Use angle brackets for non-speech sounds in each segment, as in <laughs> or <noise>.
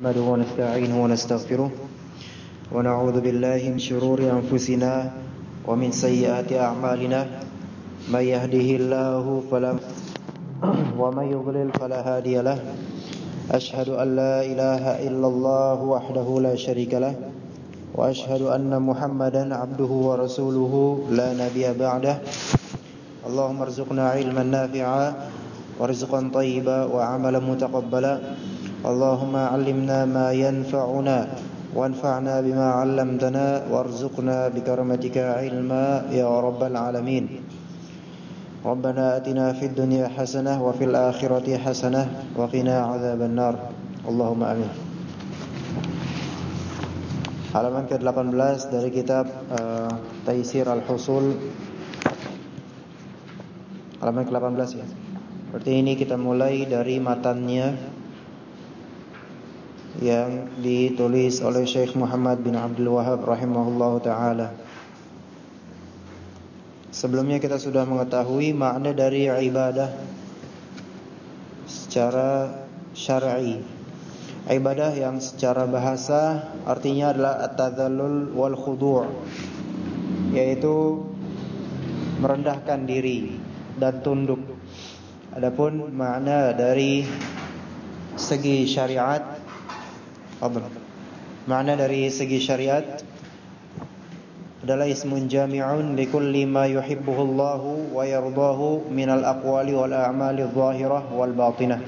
نحمده ونستعينه ونستغفره ونعوذ بالله من شرور أنفسنا ومن سيئات أعمالنا. من يهده الله فلا ومن يضلل فلا هادي له. أشهد أن لا إله إلا الله وحده لا شريك له. وأشهد أن محمدا عبده ورسوله لا نبي بعده. اللهم ارزقنا علما نافعا ورزقا طيبا وعملا متقبلا. اللهم علمنا ما ينفعنا وانفعنا بما علمتنا وارزقنا بكرمتك علما يا رب العالمين ربنا أتنا في الدنيا حسنة وفي الآخرة حسنة وقنا عذاب النار اللهم آمين halaman ke-18 dari kitab uh, Taisir Al-Husul halaman ke-18 ya Berarti ini kita mulai dari matannya yang ditulis oleh Syekh Muhammad bin Abdul Wahab rahimahullahu taala. Sebelumnya kita sudah mengetahui makna dari ibadah secara syar'i. Ibadah yang secara bahasa artinya adalah at-tadallul wal khudu' yaitu merendahkan diri dan tunduk Adapun makna dari segi syariat Fadl. Makna dari segi syariat adalah ismun jami'un likulli ma yuhibbuhu Allah wa yardahu minal aqwali wal a'mali adh-dhahirah wal batinah.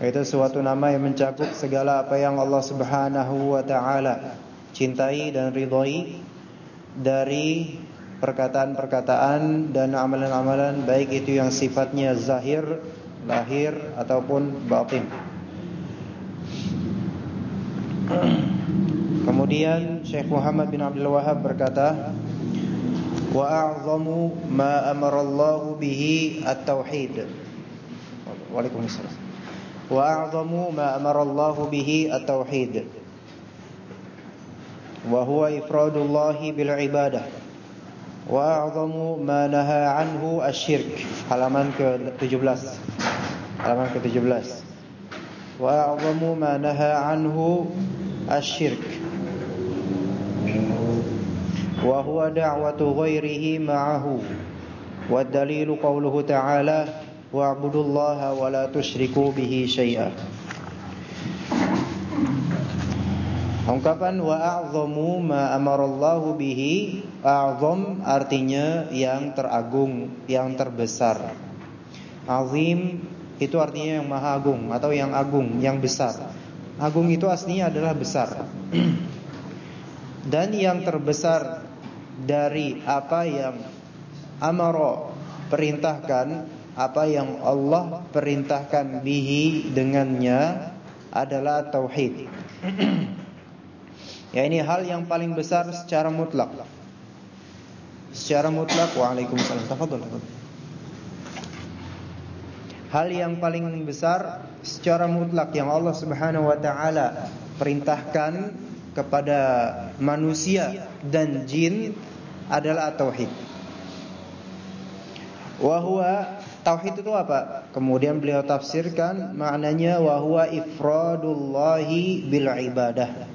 Itu suatu nama yang mencakup segala apa yang Allah Subhanahu wa taala cintai dan ridhai dari perkataan-perkataan dan amalan-amalan baik itu yang sifatnya zahir, lahir ataupun batin. Kemudian Syekh Muhammad bin Abdul Wahab berkata, "Wa a'zamu ma amara Allah bihi at-tauhid." Waalaikumsalam. Wa a'zamu ma amara Allah bihi at-tauhid. Wa huwa ifradullah bil ibadah. Wa ma naha anhu asyirk Halaman ke-17 Halaman ke-17 Naha anhu asyirk Wa huwa da'watu ghairihi ma'ahu Wa dalilu qawluhu ta'ala Wa'budullaha wa la tushriku bihi syai'ah Ungkapan wa a'zamu ma amarallahu bihi A'zam artinya yang teragung, yang terbesar. Azim itu artinya yang maha agung Atau yang agung, yang besar Agung itu aslinya adalah besar <clears throat> Dan yang terbesar dari apa yang Amaro perintahkan Apa yang Allah perintahkan bihi dengannya Adalah tauhid <clears throat> Ya ini hal yang paling besar secara mutlak. Secara mutlak Waalaikumsalam. Tafadhol. Hal yang paling besar secara mutlak yang Allah Subhanahu wa taala perintahkan kepada manusia dan jin adalah tauhid. Wahwa tauhid itu apa? Kemudian beliau tafsirkan maknanya wahwa ifradullahi bil ibadah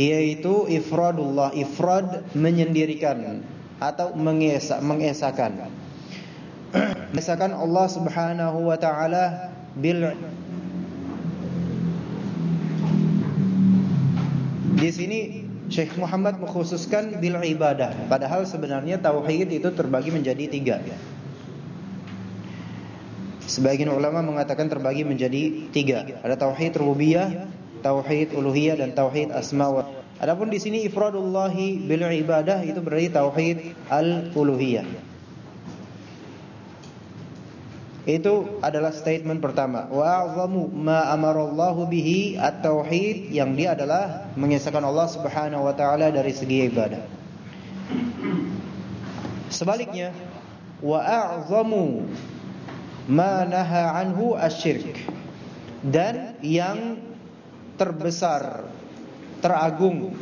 yaitu ifradullah ifrad menyendirikan atau mengesak mengesakan mengesakan Allah Subhanahu wa taala bil Di sini Syekh Muhammad mengkhususkan bil ibadah. Padahal sebenarnya tauhid itu terbagi menjadi tiga Sebagian ulama mengatakan terbagi menjadi tiga. Ada tauhid rububiyah, tauhid uluhiyah dan tauhid asma wa. Adapun di sini ifradullahi bil ibadah itu berarti tauhid al-uluhiyah. Itu adalah statement pertama. Wa a'zamu ma amarallahu bihi at-tauhid yang dia adalah mengesahkan Allah Subhanahu wa taala dari segi ibadah. Sebaliknya, wa a'zamu ma naha anhu asyirk. Dan yang terbesar, teragung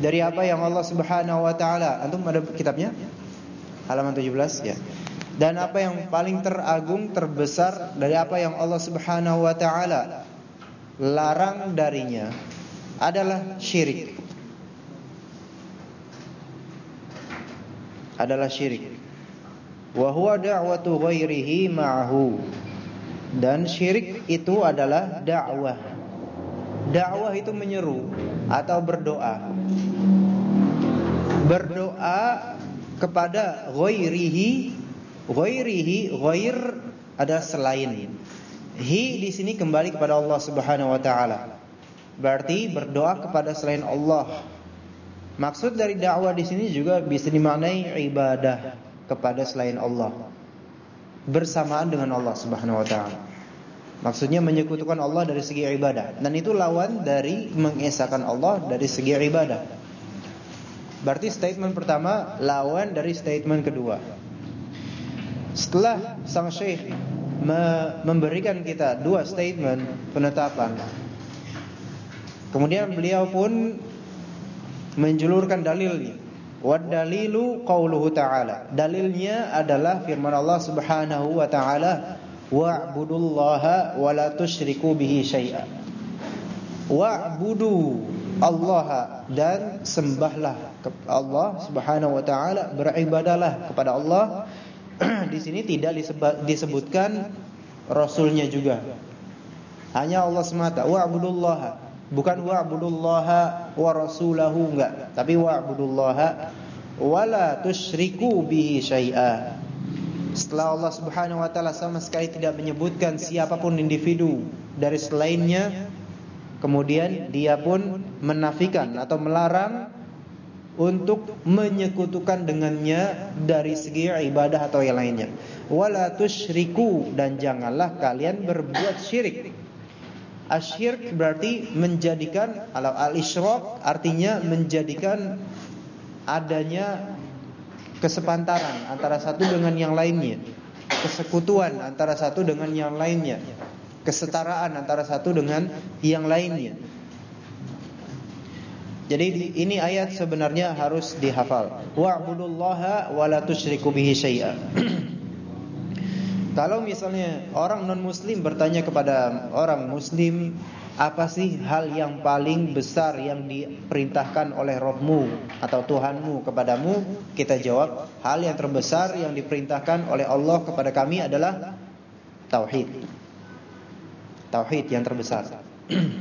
dari apa yang Allah Subhanahu wa taala. Antum ada kitabnya? Halaman 17 ya. Dan apa yang paling teragung, terbesar dari apa yang Allah Subhanahu wa taala larang darinya adalah syirik. Adalah syirik. Wa huwa da'watu ghairihi ma'ahu. Dan syirik itu adalah dakwah. Dakwah itu menyeru atau berdoa. Berdoa kepada ghairihi ghairihi ghair ada selain. Hi di sini kembali kepada Allah Subhanahu wa taala. Berarti berdoa kepada selain Allah. Maksud dari dakwah di sini juga bisa dimaknai ibadah kepada selain Allah. Bersamaan dengan Allah Subhanahu wa taala. Maksudnya menyekutukan Allah dari segi ibadah dan itu lawan dari mengesahkan Allah dari segi ibadah. Berarti statement pertama lawan dari statement kedua. Setelah sang syekh memberikan kita dua statement penetapan Kemudian beliau pun menjulurkan dalilnya. Wad dalilu qauluhu ta'ala. Dalilnya adalah firman Allah Subhanahu wa ta'ala, wa'budullaha wa la tusyriku bihi syai'a. Wa'budu Allah dan sembahlah Allah Subhanahu wa taala, beribadalah kepada Allah. <clears throat> Di sini tidak disebutkan rasulnya juga. Hanya Allah semata. Wa'budullaha Bukan wa'budullaha wa rasulahu enggak, tapi wa'budullaha wala tusyriku bihi syai'a. Setelah Allah Subhanahu wa taala sama sekali tidak menyebutkan siapa pun individu dari selainnya, kemudian dia pun menafikan atau melarang untuk menyekutukan dengannya dari segi ibadah atau yang lainnya. Wala tusyriku dan janganlah kalian berbuat syirik Asyirk berarti menjadikan al-isyraq artinya menjadikan adanya kesepantaran antara satu dengan yang lainnya, kesekutuan antara satu dengan yang lainnya, kesetaraan antara satu dengan yang lainnya. Jadi ini ayat sebenarnya harus dihafal. Wa'budullaha wa la tusyriku bihi syai'a. <clears throat> Kalau misalnya orang non muslim bertanya kepada orang muslim Apa sih hal yang paling besar yang diperintahkan oleh rohmu atau Tuhanmu kepadamu Kita jawab Hal yang terbesar yang diperintahkan oleh Allah kepada kami adalah Tauhid Tauhid yang terbesar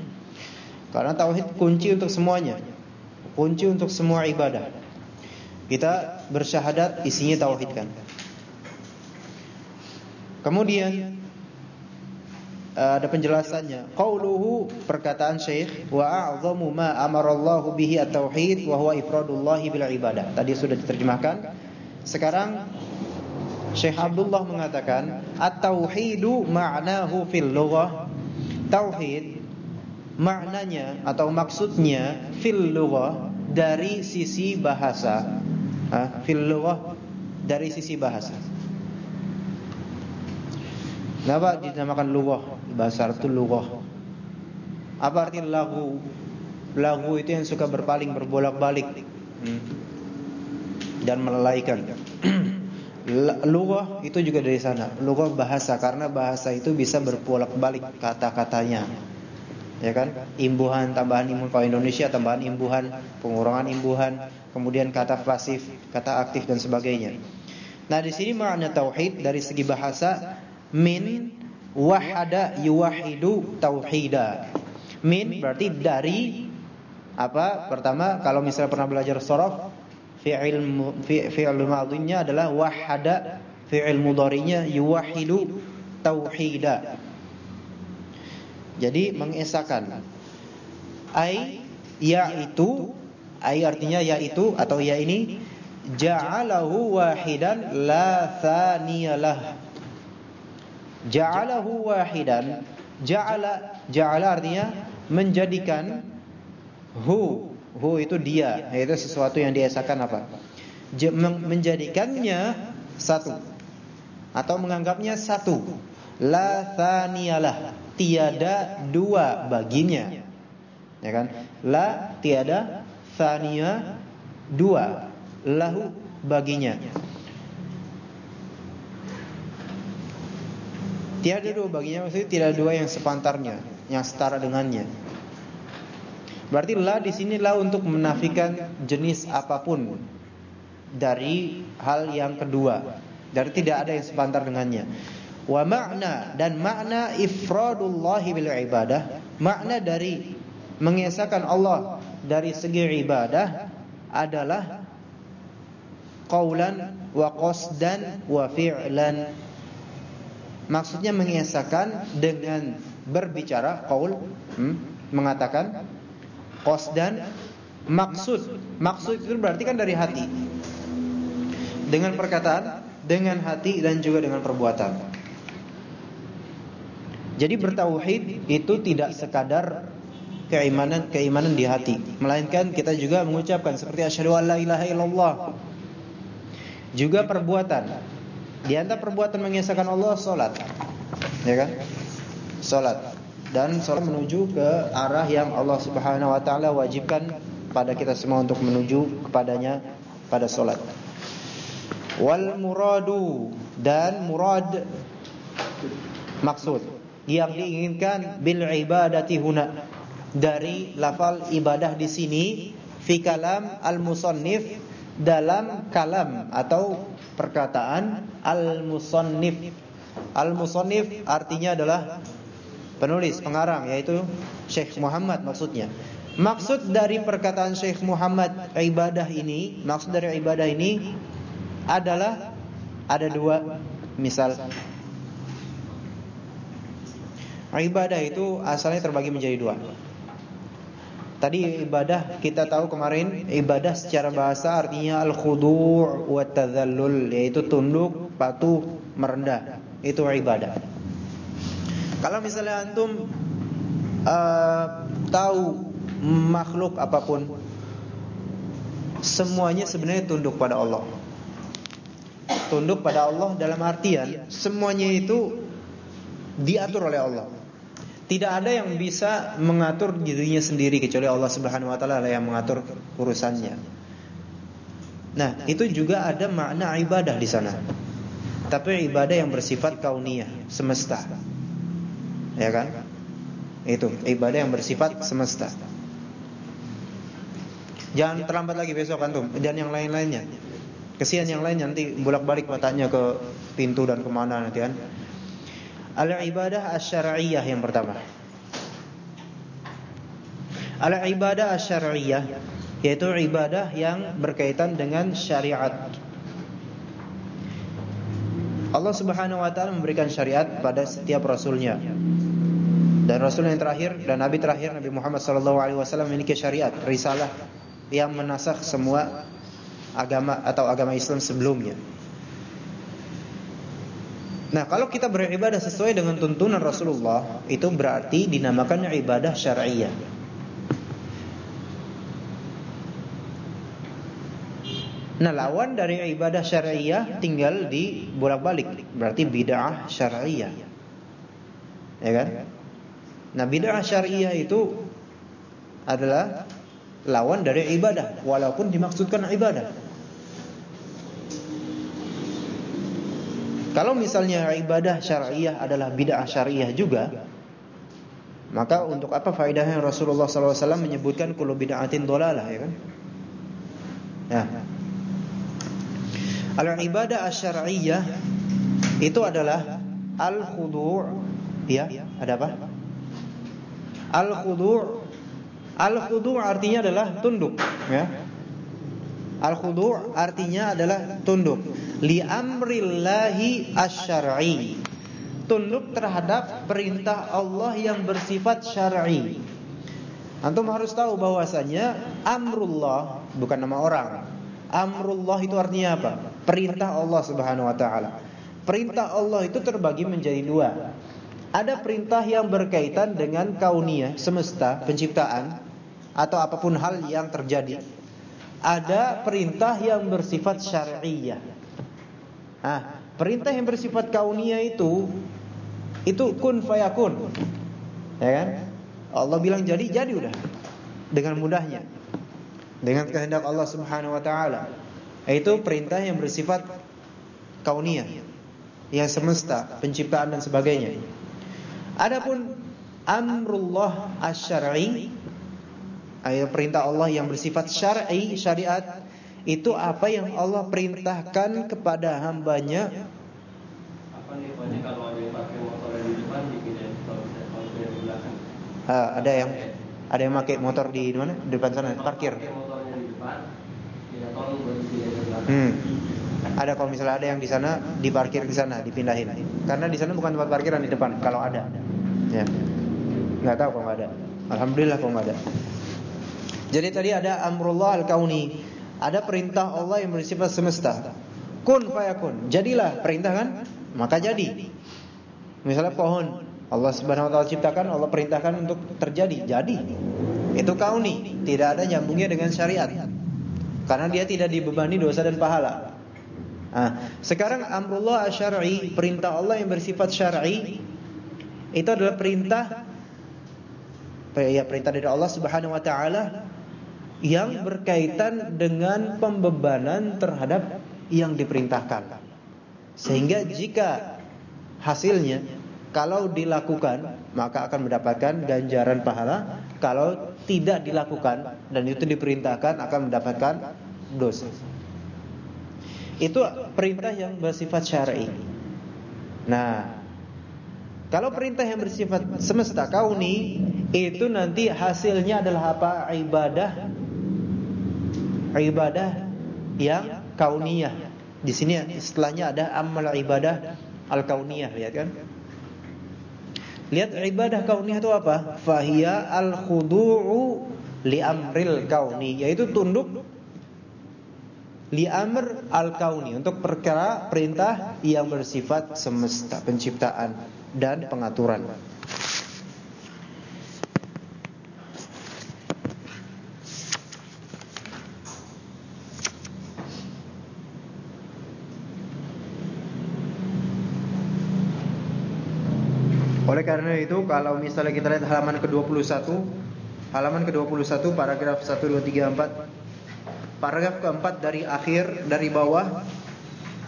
<clears throat> Karena Tauhid kunci untuk semuanya Kunci untuk semua ibadah Kita bersyahadat isinya Tauhid kan Kemudian ada penjelasannya. Qauluhu perkataan Syekh wa a'zamu ma amarallahu bihi at-tauhid wa huwa ifradullah bil ibadah. Tadi sudah diterjemahkan. Sekarang Syekh Abdullah mengatakan at-tauhidu ma'nahu fil lughah. Tauhid maknanya atau maksudnya fil lughah dari sisi bahasa. Ha? Fil lughah dari sisi bahasa. Kenapa dinamakan lughah? Bahasa itu lughah. Apa arti lagu? Lagu itu yang suka berpaling berbolak-balik hmm. dan melalaikan. <clears throat> lughah itu juga dari sana. Lughah bahasa karena bahasa itu bisa berbolak-balik kata-katanya. Ya kan? Imbuhan, tambahan imbuhan kalau Indonesia tambahan imbuhan, pengurangan imbuhan, kemudian kata pasif, kata aktif dan sebagainya. Nah, di sini makna tauhid dari segi bahasa min wahada yuwahidu tauhida. Min berarti dari apa? Pertama kalau misalnya pernah belajar sorof fi'il fi'il madhinya adalah wahada, fi'il mudhari'nya yuwahidu tauhida. Jadi mengesahkan. Ai yaitu ai artinya yaitu atau ya ini ja'alahu wahidan la thaniyalah Ja'alahu wahidan. Ja'ala ja'ala artinya menjadikan hu. Hu itu dia, yaitu sesuatu yang diesakan apa? menjadikannya satu atau menganggapnya satu. La thaniyalah, tiada dua baginya. Ya kan? La tiada thaniya dua lahu baginya. Tiada dua baginya maksudnya tidak dua yang sepantarnya. yang setara dengannya. Berarti la di sini la untuk menafikan jenis apa pun dari hal yang kedua. Dari tidak ada yang sepantar dengannya. Wa makna dan makna ifradullah bil ibadah, makna dari mengesahkan Allah dari segi ibadah adalah qaulan wa qasdan wa fi'lan. Maksudnya mengesahkan dengan berbicara qaul hmm, mengatakan qasdan maksud. Maksud itu berarti kan dari hati. Dengan perkataan, dengan hati dan juga dengan perbuatan. Jadi bertauhid itu tidak sekadar keimanan keimanan di hati, melainkan kita juga mengucapkan seperti asyhadu alla ilaha illallah. Juga perbuatan. Di antara perbuatan mengesahkan Allah salat. Ya kan? Salat dan salat menuju ke arah yang Allah Subhanahu wa taala wajibkan pada kita semua untuk menuju kepadanya pada salat. Wal muradu dan murad maksud yang diinginkan bil ibadati huna. Dari lafal ibadah di sini fi kalam al musannif dalam kalam atau perkataan al musannif al musannif artinya adalah penulis pengarang yaitu Syekh Muhammad maksudnya. Maksud dari perkataan Syekh Muhammad ibadah ini, maksud dari ibadah ini adalah ada dua. Misal ibadah itu asalnya terbagi menjadi dua. Tadi ibadah kita tahu kemarin ibadah secara bahasa artinya al-khudu' wa tadhallul yaitu tunduk, patuh, merendah. Itu ibadah. Kalau misalnya antum uh, tahu makhluk apa pun semuanya sebenarnya tunduk pada Allah. Tunduk pada Allah dalam artian semuanya itu diatur oleh Allah. Tidak ada yang bisa mengatur dirinya sendiri kecuali Allah Subhanahu wa taala yang mengatur urusannya. Nah, itu juga ada makna ibadah di sana. Tapi ibadah yang bersifat kauniyah, semesta. Ya kan? Itu ibadah yang bersifat semesta. Jangan terlambat lagi besok antum dan yang lain-lainnya. Kesian yang lain nanti bolak-balik matanya ke pintu dan ke mana nanti kan. Al-ibadah asy-syar'iyyah yang pertama. Al-ibadah asy-syar'iyyah yaitu ibadah yang berkaitan dengan syariat. Allah Subhanahu wa taala memberikan syariat pada setiap rasulnya. Dan Rasul yang terakhir dan Nabi terakhir Nabi Muhammad SAW memiliki syariat, risalah yang menasakh semua agama atau agama Islam sebelumnya. Nah, kalau kita beribadah sesuai dengan tuntunan Rasulullah, itu berarti dinamakan ibadah syariah. Nah, lawan dari ibadah syariah tinggal di bolak-balik, berarti bid'ah syariah. Ya kan? Nah bid'ah syariah itu adalah lawan dari ibadah walaupun dimaksudkan ibadah. Kalau misalnya ibadah syariah adalah bid'ah syariah juga, maka untuk apa faedahnya Rasulullah SAW menyebutkan kullu bid'atin dolalah ya kan? Ya. Al-ibadah asy-syar'iyyah itu adalah al-khudu' ya, ada apa? Al-khudu' Al-khudu' artinya adalah tunduk ya. Al-khudu' artinya adalah tunduk li amrillahi asy-syar'i. Tunduk terhadap perintah Allah yang bersifat syar'i. Antum harus tahu bahwasanya amrullah bukan nama orang. Amrullah itu artinya apa? Perintah Allah Subhanahu wa taala. Perintah Allah itu terbagi menjadi dua. Ada perintah yang berkaitan dengan kaunia, semesta, penciptaan atau apa pun hal yang terjadi. Ada perintah yang bersifat syariah. Nah, perintah yang bersifat kaunia itu itu kun fayakun. Ya kan? Allah bilang jadi jadi udah. Dengan mudahnya. Dengan kehendak Allah Subhanahu wa taala. Itu perintah yang bersifat kaunia. Yang semesta, penciptaan dan sebagainya. Adapun amrullah asy-syar'i ayat perintah Allah yang bersifat syar'i syariat itu apa yang Allah perintahkan kepada hambanya? Kalau ada yang ada yang pakai motor di mana? Di depan sana parkir. ya hmm. ada kalau misalnya ada yang di sana diparkir di sana dipindahin. Karena di sana bukan tempat parkiran di depan kalau ada. Ya. Nggak tahu kalau nggak ada. Alhamdulillah kalau nggak ada. Jadi tadi ada amrullah al-kauni ada perintah Allah yang bersifat semesta. Kun fayakun. Jadilah perintah kan? Maka jadi. Misalnya pohon. Allah Subhanahu wa taala ciptakan Allah perintahkan untuk terjadi. Jadi. Itu kauni. Tidak ada nyambungnya dengan syariat. Karena dia tidak dibebani dosa dan pahala. Nah, sekarang amrullah syar'i, perintah Allah yang bersifat syar'i itu adalah perintah ya perintah dari Allah Subhanahu wa taala yang berkaitan dengan pembebanan terhadap yang diperintahkan. Sehingga jika hasilnya kalau dilakukan maka akan mendapatkan ganjaran pahala, kalau tidak dilakukan dan itu diperintahkan akan mendapatkan dosa. Itu perintah yang bersifat syar'i. Nah, kalau perintah yang bersifat semesta kauni itu nanti hasilnya adalah apa? Ibadah ibadah yang kauniyah. Di sini istilahnya ada amal ibadah al-kauniyah, lihat kan? Lihat ibadah kauniyah itu apa? Fahiya al-khudu'u li amril kauni, yaitu tunduk li amr al-kauni untuk perkara perintah yang bersifat semesta, penciptaan dan pengaturan. Oleh karena itu kalau misalnya kita lihat halaman ke-21 Halaman ke-21 paragraf 1, 2, 3, 4 Paragraf keempat dari akhir Dari bawah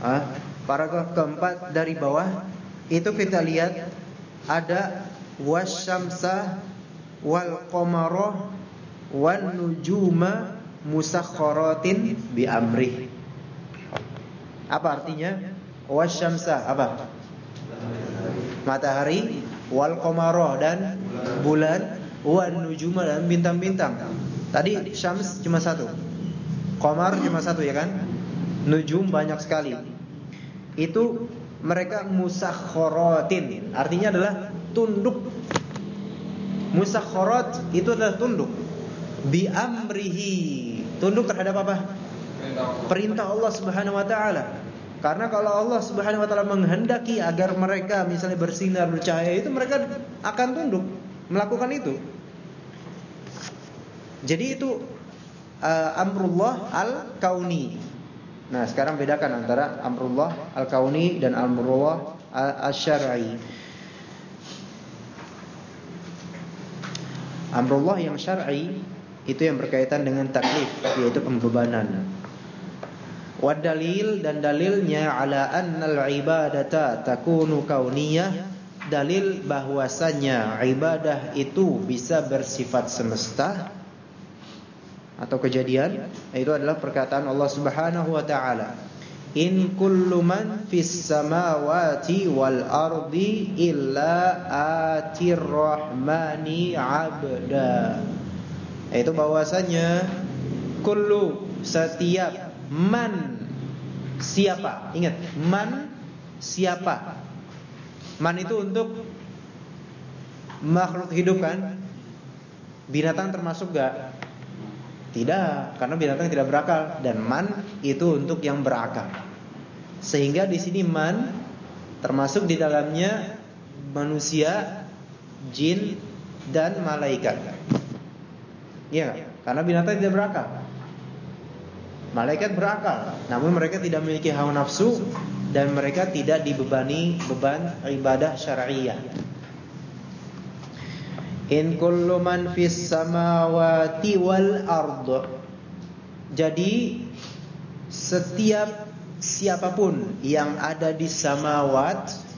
ah, Paragraf keempat dari bawah Itu kita lihat Ada Wasyamsa Wal qamara Wan nujuma Musakharatin Bi amrih Apa artinya Wasyamsa Apa Matahari wal qamara dan bulan wan nujuma dan bintang-bintang. Tadi syams cuma satu. Qamar cuma satu ya kan? Nujum banyak sekali. Itu mereka musakharatin. Artinya adalah tunduk. Musakharat itu adalah tunduk. Bi amrihi. Tunduk terhadap apa? Perintah Allah Subhanahu wa taala. Karena kalau Allah Subhanahu wa taala menghendaki agar mereka misalnya bersinar bercahaya itu mereka akan tunduk melakukan itu. Jadi itu uh, amrullah al-kauni. Nah, sekarang bedakan antara amrullah al-kauni dan amrullah al-syar'i. Amrullah yang syar'i itu yang berkaitan dengan taklif yaitu pembebanan. Wadalil dan dalilnya ala annal ibadata takunu kauniyah dalil bahwasanya ibadah itu bisa bersifat semesta atau kejadian itu adalah perkataan Allah Subhanahu wa taala. In kullu man fis samawati wal ardi illa atir rahmani abda. Itu bahwasanya kullu setiap man siapa? Ingat man siapa? Man itu untuk makhluk hidup kan? Binatang termasuk gak tidak karena binatang tidak berakal. Dan man itu untuk yang berakal. Sehingga di sini man termasuk di dalamnya manusia jin dan malaikat. Iya, karena binatang tidak berakal. Malaikat berakal, namun mereka tidak memiliki hawa nafsu dan mereka tidak dibebani beban ibadah syar'iyyah. In kullu man fis samawati wal ard. Jadi setiap siapa pun yang ada di samawat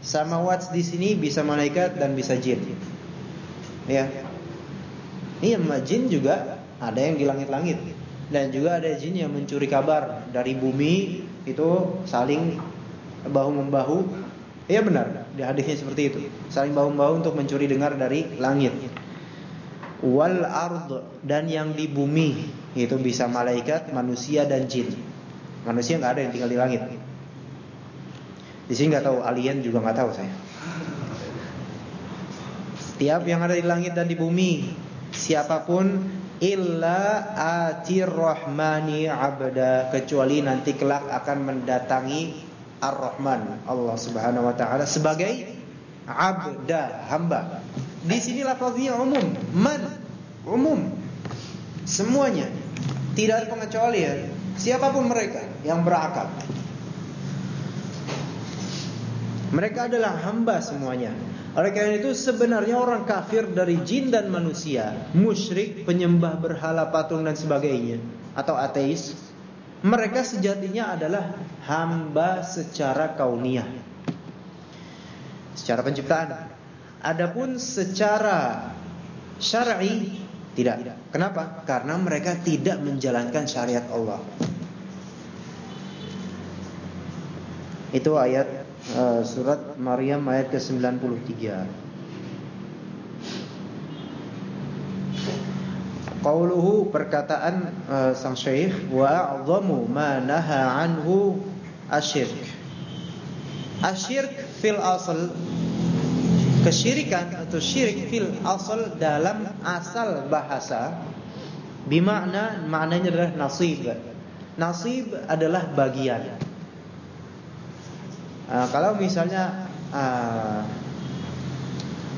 Samawat di sini bisa malaikat dan bisa jin. Ya. Ini jin juga ada yang di langit-langit dan juga ada jin yang mencuri kabar dari bumi itu saling bahu membahu. Ya benar, di hadisnya seperti itu. Saling bahu membahu untuk mencuri dengar dari langit. Wal ard dan yang di bumi itu bisa malaikat, manusia dan jin. Manusia nggak ada yang tinggal di langit. Di sini nggak tahu alien juga nggak tahu saya. Setiap yang ada di langit dan di bumi, siapa pun illa atir rahmani abda kecuali nanti kelak akan mendatangi ar-rahman Allah Subhanahu wa taala sebagai abda hamba. Di sini lafaznya umum man umum. Semuanya. Tidak ada pengecualian. Siapa pun mereka yang berakal. Mereka adalah hamba semuanya. Oleh karena itu sebenarnya orang kafir dari jin dan manusia, musyrik, penyembah berhala patung dan sebagainya atau ateis, mereka sejatinya adalah hamba secara kauniyah. Secara penciptaan. Adapun secara syar'i tidak. Kenapa? Karena mereka tidak menjalankan syariat Allah. Itu ayat uh, surat Maryam ayat ke-93. Qauluhu perkataan uh, sang syekh wa a'zamu ma naha anhu asyirk. Asyirk fil asal kesyirikan atau syirik fil asal dalam asal bahasa bimakna maknanya adalah nasib. Nasib adalah bagian. Uh, kalau misalnya uh,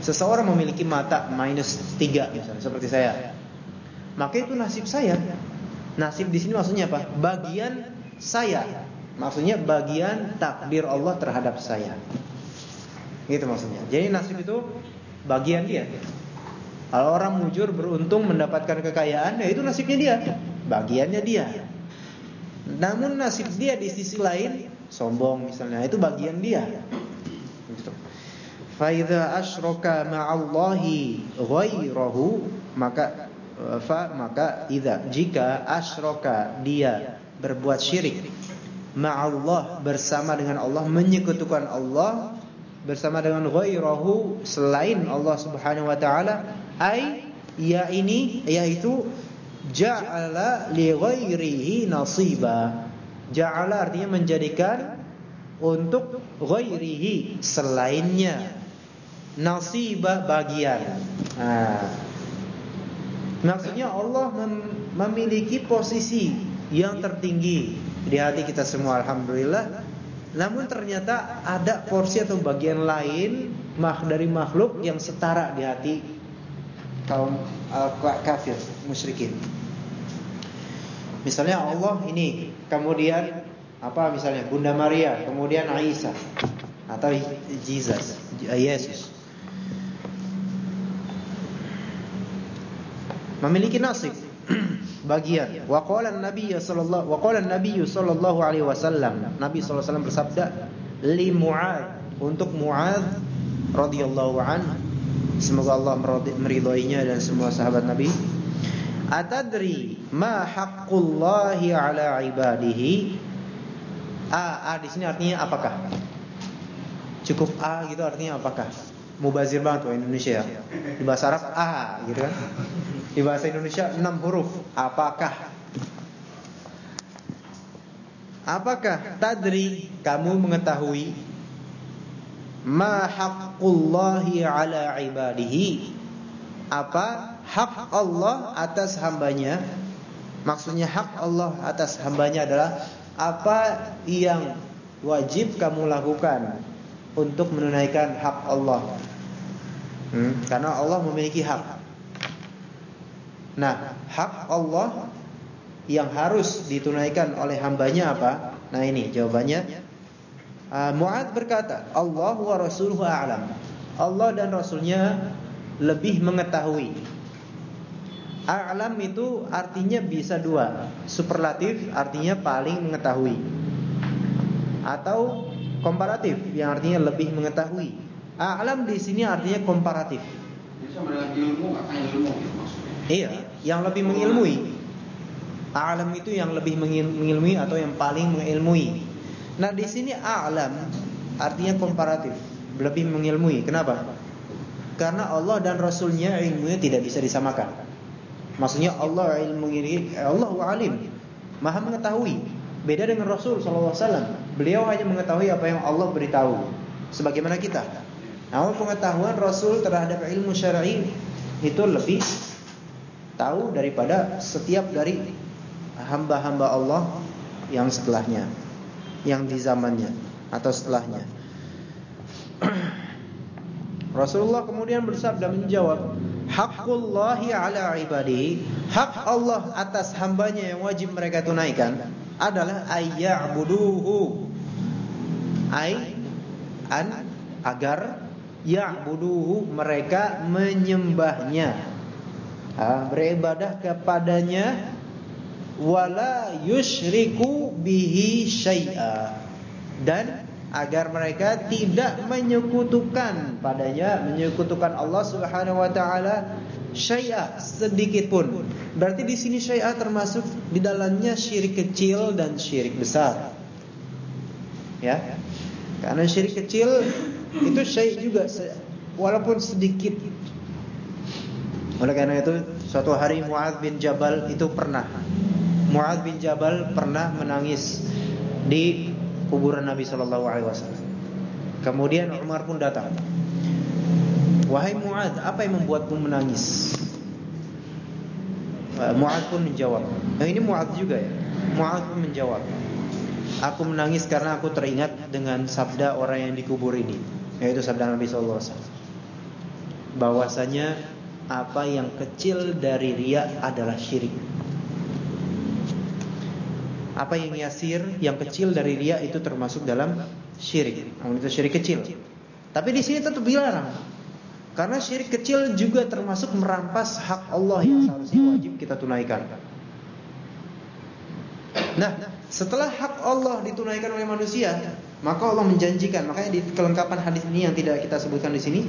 seseorang memiliki mata minus 3 misalnya seperti saya, maka itu nasib saya. Nasib di sini maksudnya apa? Bagian saya. Maksudnya bagian takdir Allah terhadap saya. Gitu maksudnya. Jadi nasib itu bagian dia. Kalau orang mujur beruntung mendapatkan kekayaan, ya itu nasibnya dia, bagiannya dia. Namun nasib dia di sisi lain sombong misalnya itu bagian dia gitu. Faidha asyraka ma'allahi ghairahu maka fa maka idza jika asyraka dia berbuat syirik. Ma'allah bersama dengan Allah menyekutukan Allah bersama dengan ghairahu selain Allah Subhanahu wa taala ai ya ini yaitu ja'ala li ghairihi nasiba. Ja'ala artinya menjadikan untuk ghairihi selainnya. Nasibah bagian. Nah, maksudnya Allah mem memiliki posisi yang tertinggi di hati kita semua alhamdulillah. Namun ternyata ada porsi atau bagian lain dari makhluk yang setara di hati kaum uh, kafir musyrikin. Misalnya Allah ini, kemudian apa misalnya Bunda Maria, kemudian Isa atau Jesus, Yesus. Memiliki nasib <clears throat> bagian. Wa qala an-nabiy sallallahu wa an-nabiy sallallahu alaihi wasallam. Nabi sallallahu alaihi wasallam bersabda li Mu'ad untuk Mu'ad radhiyallahu an semoga Allah meridhoinya dan semua sahabat Nabi Atadri ma haqqullahi ala ibadihi? A, A di sini artinya apakah? Cukup A gitu artinya apakah? Mubazir banget tuh Indonesia ya. Di bahasa Arab A gitu kan. Di bahasa Indonesia 6 huruf. Apakah? Apakah tadri kamu mengetahui ma haqqullahi ala ibadihi? Apa hak Allah atas hambanya Maksudnya hak Allah atas hambanya adalah Apa yang wajib kamu lakukan Untuk menunaikan hak Allah hmm? Karena Allah memiliki hak Nah hak Allah Yang harus ditunaikan oleh hambanya apa? Nah ini jawabannya uh, Mu'ad berkata Allah wa rasuluhu a'lam Allah dan Rasulnya lebih mengetahui A'lam itu artinya bisa dua Superlatif artinya paling mengetahui Atau Komparatif yang artinya lebih mengetahui. A'lam di sini artinya komparatif. Jadi sama dengan ilmu nggak kan ilmu gitu maksudnya. Iya, yang lebih mengilmui. A'lam itu yang lebih mengil- mengilmui atau yang paling mengilmui. Nah, di sini a'lam artinya komparatif, lebih mengilmui. Kenapa? Karena Allah dan Rasulnya ilmunya tidak bisa disamakan. Maksudnya Allah ilmu Allah alim, maha mengetahui. Beda dengan Rasul SAW. Beliau hanya mengetahui apa yang Allah beritahu. Sebagaimana kita. Namun pengetahuan Rasul terhadap ilmu syar'i itu lebih tahu daripada setiap dari hamba-hamba Allah yang setelahnya, yang di zamannya atau setelahnya. <clears throat> Rasulullah kemudian bersabda menjawab, "Haqqullahi 'ala ibadihi." Hak Allah atas hambanya yang wajib mereka tunaikan adalah ayya'buduhu. Ay an agar ya'buduhu mereka menyembahnya. Ha, beribadah kepadanya wala yusyriku bihi syai'a dan agar mereka tidak menyekutukan padanya menyekutukan Allah Subhanahu wa taala syai'a sedikit pun. Berarti di sini syai'a termasuk di dalamnya syirik kecil dan syirik besar. Ya. Karena syirik kecil itu syai' juga walaupun sedikit. Oleh karena itu suatu hari Muadz bin Jabal itu pernah Muadz bin Jabal pernah menangis di kuburan Nabi Shallallahu Alaihi Wasallam. Kemudian Umar pun datang. Wahai Muadz, apa yang membuatmu menangis? Muadz pun menjawab. Nah, ini Muadz juga ya. Muadz pun menjawab. Aku menangis karena aku teringat dengan sabda orang yang dikubur ini, yaitu sabda Nabi Shallallahu Alaihi Wasallam. Bahwasanya apa yang kecil dari ria adalah syirik. Apa yang yasir, yang kecil dari ria itu termasuk dalam syirik. Namun itu syirik kecil. Tapi di sini tetap dilarang. Karena syirik kecil juga termasuk merampas hak Allah yang seharusnya wajib kita tunaikan. Nah, setelah hak Allah ditunaikan oleh manusia, maka Allah menjanjikan. Makanya di kelengkapan hadis ini yang tidak kita sebutkan di sini,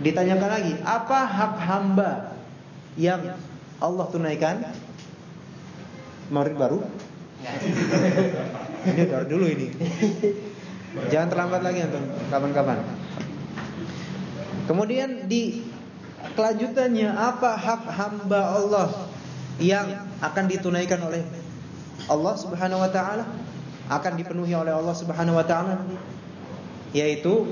ditanyakan lagi, apa hak hamba yang Allah tunaikan? Murid baru? ini baru dulu ini. Jangan terlambat lagi untuk kapan-kapan. Kemudian di kelanjutannya apa hak hamba Allah yang akan ditunaikan oleh Allah Subhanahu wa taala akan dipenuhi oleh Allah Subhanahu wa taala yaitu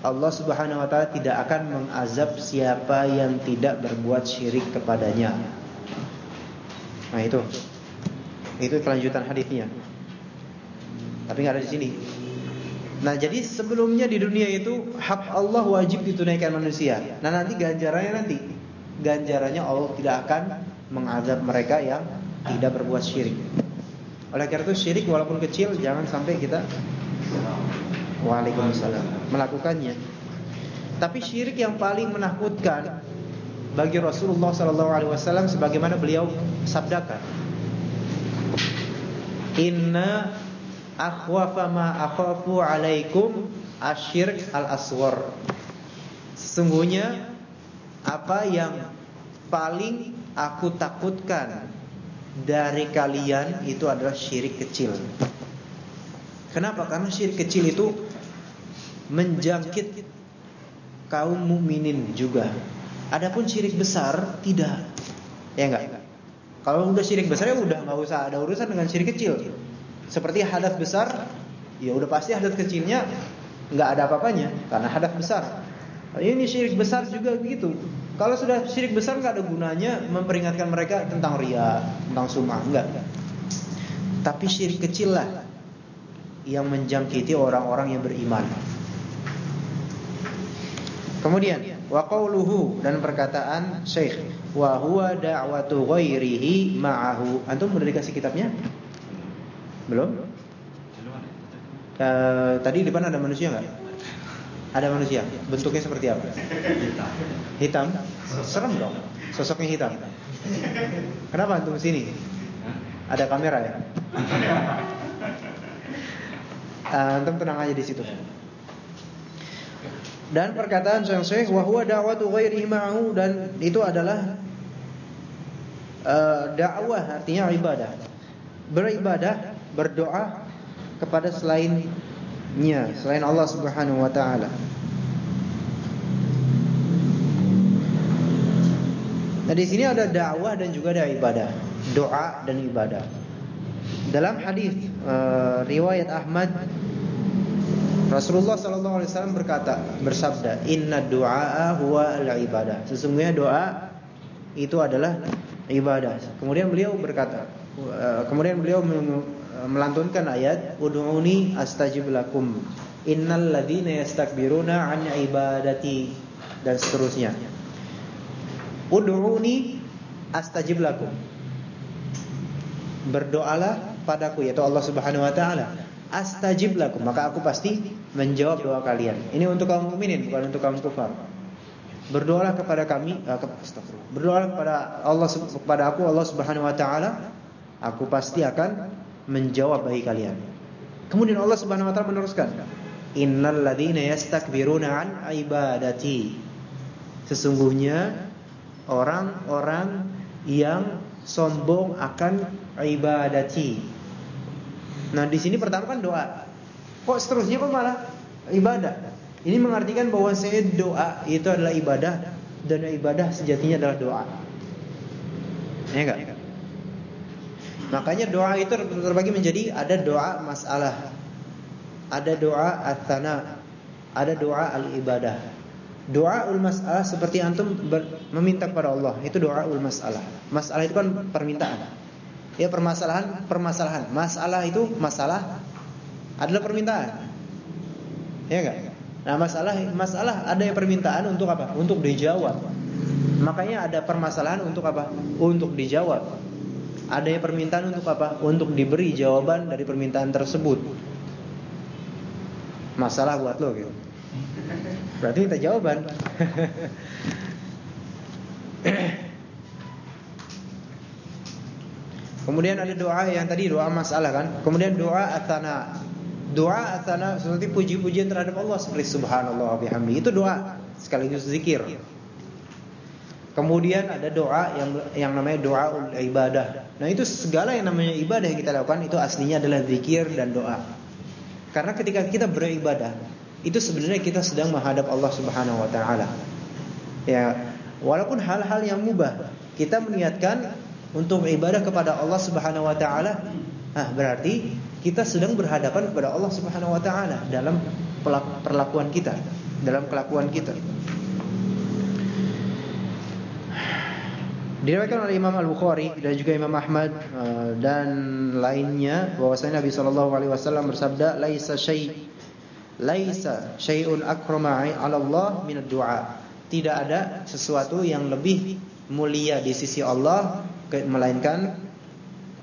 Allah Subhanahu wa taala tidak akan mengazab siapa yang tidak berbuat syirik kepadanya. Nah itu. Itu kelanjutan hadisnya. Tapi nggak ada di sini. Nah, jadi sebelumnya di dunia itu hak Allah wajib ditunaikan manusia. Nah, nanti ganjarannya nanti ganjarannya Allah tidak akan mengazab mereka yang tidak berbuat syirik. Oleh karena itu syirik walaupun kecil jangan sampai kita Waalaikumsalam melakukannya. Tapi syirik yang paling menakutkan bagi Rasulullah sallallahu alaihi wasallam sebagaimana beliau sabdakan. Inna akhwafa ma akhafu alaikum asyirk al-aswar. Sesungguhnya apa yang paling aku takutkan dari kalian itu adalah syirik kecil. Kenapa? Karena syirik kecil itu menjangkit kaum mukminin juga. Adapun syirik besar tidak. Ya enggak? Kalau udah syirik besar ya udah nggak usah ada urusan dengan syirik kecil. Seperti hadas besar, ya udah pasti hadas kecilnya nggak ada apa-apanya karena hadas besar. Ini syirik besar juga begitu. Kalau sudah syirik besar nggak ada gunanya memperingatkan mereka tentang ria, tentang sumah, enggak. Tapi syirik kecil lah yang menjangkiti orang-orang yang beriman. Kemudian wa qauluhu dan perkataan Syekh wa huwa da'watu ghairihi ma'ahu. Antum udah dikasih kitabnya? Belum? Uh, tadi di depan ada manusia nggak? Ada manusia. Bentuknya seperti apa? Hitam. Hitam? Serem dong. Sosoknya hitam. Kenapa antum sini? Ada kamera ya? Uh, <laughs> antum tenang aja di situ. Dan perkataan Syekh Syekh wa huwa da'watu ghairihi ma'ahu dan itu adalah uh, dakwah artinya ibadah. Beribadah, berdoa kepada selainnya, selain Allah Subhanahu wa taala. Nah, di sini ada dakwah dan juga ada ibadah, doa dan ibadah. Dalam hadis uh, riwayat Ahmad Rasulullah sallallahu alaihi wasallam berkata, bersabda, "Inna du'a huwa al-ibadah." Sesungguhnya doa itu adalah ibadah. Kemudian beliau berkata, uh, kemudian beliau melantunkan ayat, "Ud'uni astajib lakum. Innal ladzina yastakbiruna an ibadati." dan seterusnya. Ud'uni astajib lakum. Berdoalah padaku yaitu Allah Subhanahu wa taala. Astajib lakum, maka aku pasti menjawab doa kalian. Ini untuk kaum mukminin bukan untuk kaum kufar. Berdoalah kepada kami, uh, berdoalah kepada Allah kepada aku Allah Subhanahu wa taala, aku pasti akan menjawab bagi kalian. Kemudian Allah Subhanahu wa taala meneruskan, "Innal ladzina yastakbiruna an ibadati." Sesungguhnya orang-orang yang sombong akan ibadati. Nah, di sini pertama kan doa. Kok seterusnya kok malah ibadah? Ini mengartikan bahwa saya doa itu adalah ibadah dan ibadah sejatinya adalah doa. Ya enggak? Makanya doa itu terbagi menjadi ada doa masalah, ada doa athana, ada doa al-ibadah. Doa ul masalah seperti antum meminta kepada Allah itu doa ul masalah. Masalah itu kan permintaan. Ya permasalahan, permasalahan. Masalah itu masalah adalah permintaan. Ya enggak? Nah, masalah masalah ada yang permintaan untuk apa? Untuk dijawab. Makanya ada permasalahan untuk apa? Untuk dijawab. Ada yang permintaan untuk apa? Untuk diberi jawaban dari permintaan tersebut. Masalah buat lo gitu. Berarti minta jawaban. Kemudian ada doa yang tadi doa masalah kan. Kemudian doa atana. Doa atana seperti puji-pujian terhadap Allah seperti subhanallah bihamdi. Itu doa sekaligus zikir. Kemudian ada doa yang yang namanya doa ibadah. Nah, itu segala yang namanya ibadah yang kita lakukan itu aslinya adalah zikir dan doa. Karena ketika kita beribadah, itu sebenarnya kita sedang menghadap Allah Subhanahu wa taala. Ya, walaupun hal-hal yang mubah, kita meniatkan untuk ibadah kepada Allah Subhanahu wa taala, ah berarti kita sedang berhadapan kepada Allah Subhanahu wa taala dalam perlakuan kita, dalam kelakuan kita. Diriwayatkan oleh Imam Al-Bukhari dan juga Imam Ahmad uh, dan lainnya bahwasanya Nabi sallallahu alaihi wasallam bersabda laisa syai' laisa syai'un akrama 'ala Allah min du'a. Tidak ada sesuatu yang lebih mulia di sisi Allah melainkan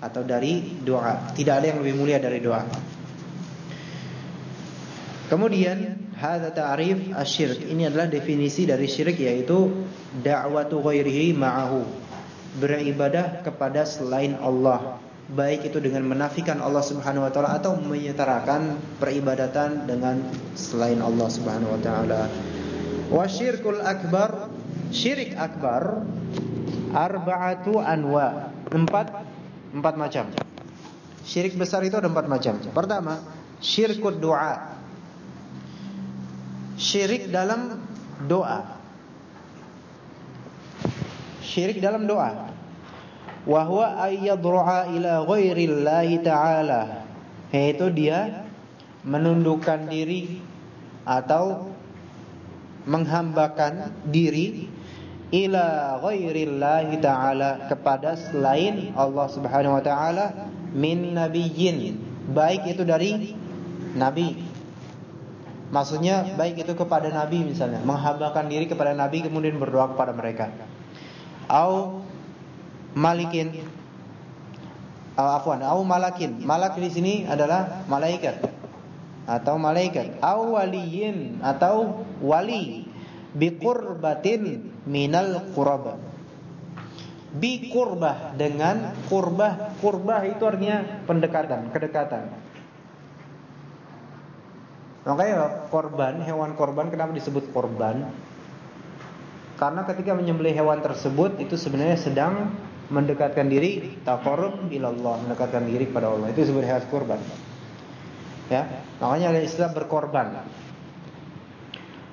atau dari doa. Tidak ada yang lebih mulia dari doa. Kemudian hadza ta'rif asyirik. Ini adalah definisi dari syirik yaitu da'watu ghairihi ma'ahu. Beribadah kepada selain Allah baik itu dengan menafikan Allah Subhanahu wa taala atau menyetarakan peribadatan dengan selain Allah Subhanahu wa taala. Wa syirkul akbar, syirik akbar arba'atu anwa. Empat empat macam. Syirik besar itu ada empat macam. Pertama, syirkut doa. Syirik dalam doa. Syirik dalam doa. Wa huwa ayyadru'a ila ghairillahi ta'ala. Yaitu dia menundukkan diri atau menghambakan diri ila ghairillahi ta'ala kepada selain Allah Subhanahu wa taala min nabiyyin. Baik itu dari nabi. Maksudnya baik itu kepada nabi misalnya. Menghambakan diri kepada nabi kemudian berdoa kepada mereka au malikin. Uh, afwan. Au malakin. Malak di sini adalah malaikat. Atau malaikat. Au waliyin. Atau wali. Bi qurbatin minal qurba bi qurbah dengan qurbah qurbah itu artinya pendekatan kedekatan. Makanya korban, hewan korban kenapa disebut korban? Karena ketika menyembelih hewan tersebut itu sebenarnya sedang mendekatkan diri taqarrub ilallah, mendekatkan diri kepada Allah. Itu sebenarnya hewan korban. Ya, makanya ada istilah berkorban.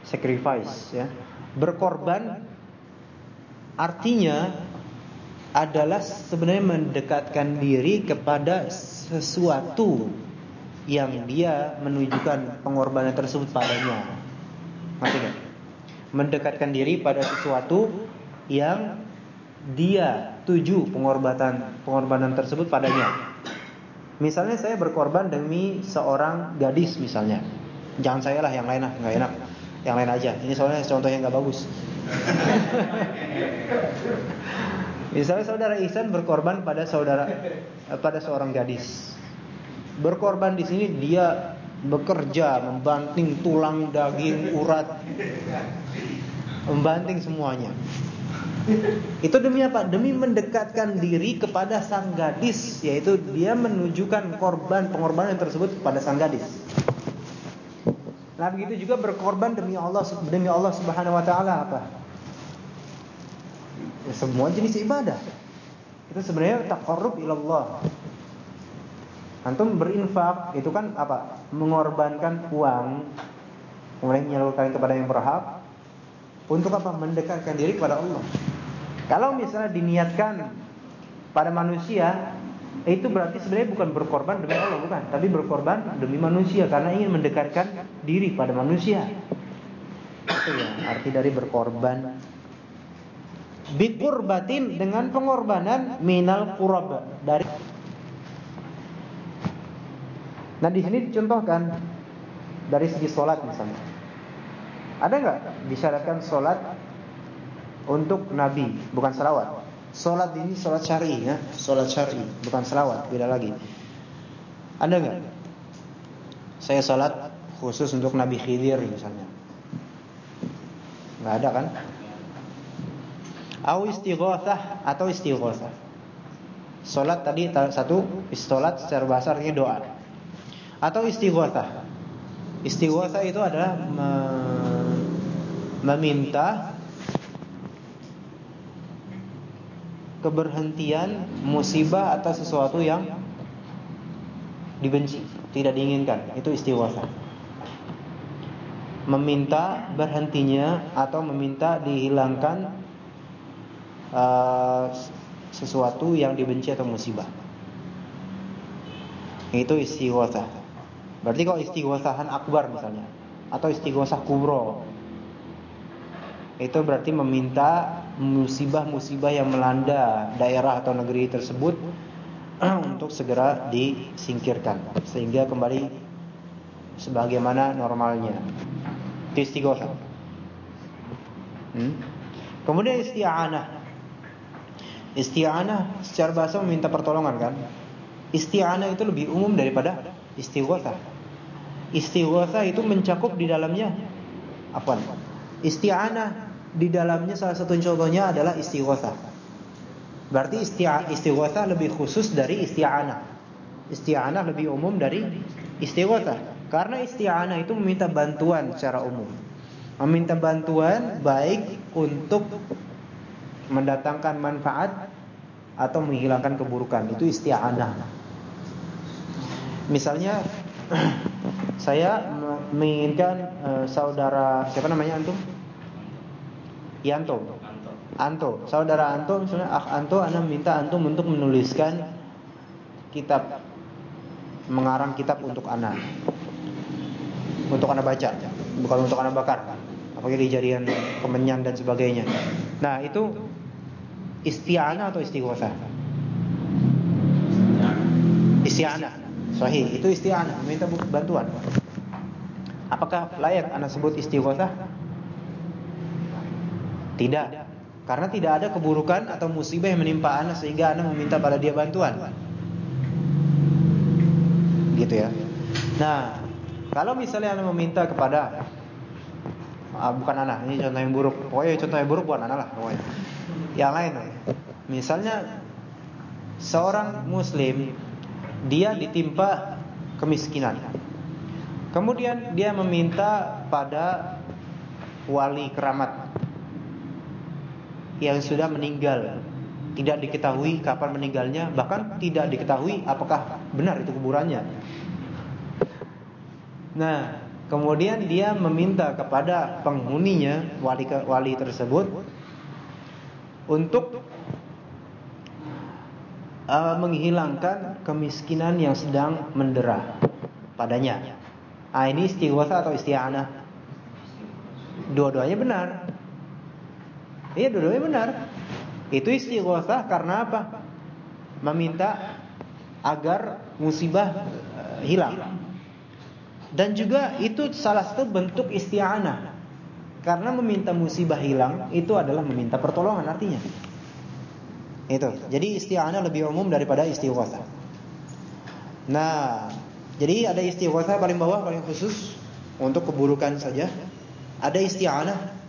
Sacrifice ya. Berkorban artinya adalah sebenarnya mendekatkan diri kepada sesuatu yang dia menunjukkan pengorbanan tersebut padanya. Ngerti gak? Mendekatkan diri pada sesuatu yang dia tuju pengorbanan pengorbanan tersebut padanya. Misalnya saya berkorban demi seorang gadis misalnya. Jangan saya lah yang lain nggak enak. Yang lain aja. Ini soalnya contoh yang nggak bagus. <laughs> misalnya saudara Ihsan berkorban pada saudara pada seorang gadis. Berkorban di sini dia bekerja membanting tulang, daging, urat, membanting semuanya. Itu demi apa? Demi mendekatkan diri kepada sang gadis, yaitu dia menunjukkan korban pengorbanan tersebut kepada sang gadis. Nah, begitu juga berkorban demi Allah demi Allah Subhanahu wa taala apa? Ya, semua jenis ibadah. Itu sebenarnya taqarrub ilallah. Antum berinfak itu kan apa? Mengorbankan uang kemudian menyalurkan kepada yang berhak untuk apa? Mendekatkan diri kepada Allah. Kalau misalnya diniatkan pada manusia, itu berarti sebenarnya bukan berkorban demi Allah bukan, tapi berkorban demi manusia karena ingin mendekatkan diri pada manusia. Itu ya arti dari berkorban. Bikurbatin dengan pengorbanan minal kurab dari Nah di sini dicontohkan dari segi sholat misalnya. Ada nggak disyaratkan sholat untuk Nabi, bukan salawat. Sholat ini sholat syari ya, sholat syari, bukan salawat, beda lagi. Ada nggak? Saya sholat khusus untuk Nabi Khidir misalnya. Nggak ada kan? Au istighothah atau istighothah. Sholat tadi satu, sholat secara bahasa artinya doa atau istighothah. Istighothah itu adalah meminta keberhentian musibah atau sesuatu yang dibenci, tidak diinginkan. Itu istighothah. Meminta berhentinya atau meminta dihilangkan uh, sesuatu yang dibenci atau musibah. Itu istighothah. Berarti kalau istighosahan akbar misalnya atau istighosah kubro itu berarti meminta musibah-musibah yang melanda daerah atau negeri tersebut <clears throat> untuk segera disingkirkan sehingga kembali sebagaimana normalnya. Istighosah. Hmm? Kemudian isti'anah. Isti'anah secara bahasa meminta pertolongan kan? Isti'anah itu lebih umum daripada istighothah. Istighosa itu mencakup di dalamnya apa? Isti'anah di dalamnya salah satu contohnya adalah istighosa. Berarti istighosa lebih khusus dari isti'anah. Isti'anah lebih umum dari istighosa. Karena isti'anah itu meminta bantuan secara umum. Meminta bantuan baik untuk mendatangkan manfaat atau menghilangkan keburukan. Itu isti'anah. Misalnya <clears throat> saya menginginkan uh, saudara siapa namanya antum? Yanto. Anto. Saudara Anto misalnya ah Anto ana minta antum untuk menuliskan kitab mengarang kitab untuk anak. Untuk anak baca, bukan untuk anak bakar. Apalagi dijadikan kemenyan dan sebagainya. Nah, itu isti'anah atau istighosa? Isti'anah. Sahih, itu isti'anah, meminta bantuan. Apakah layak anak sebut istighosah? Tidak. Karena tidak ada keburukan atau musibah yang menimpa anak sehingga anak meminta pada dia bantuan. Gitu ya. Nah, kalau misalnya anak meminta kepada ah, bukan anak, ini contoh yang buruk. Pokoknya contoh yang buruk bukan anak lah pokoknya. Yang lain. Misalnya seorang muslim dia ditimpa kemiskinan. Kemudian dia meminta pada wali keramat yang sudah meninggal. Tidak diketahui kapan meninggalnya, bahkan tidak diketahui apakah benar itu kuburannya. Nah, kemudian dia meminta kepada penghuninya wali wali tersebut untuk uh, menghilangkan kemiskinan yang sedang mendera padanya. Ah ini istighosa atau isti'anah? Dua-duanya benar. Iya, dua-duanya benar. Itu istighosa karena apa? Meminta agar musibah uh, hilang. Dan juga itu salah satu bentuk isti'anah. Karena meminta musibah hilang itu adalah meminta pertolongan artinya. Itu. Jadi isti'anah lebih umum daripada istighosa. Nah, jadi ada istighatsah paling bawah paling khusus untuk keburukan saja. Ada isti'anah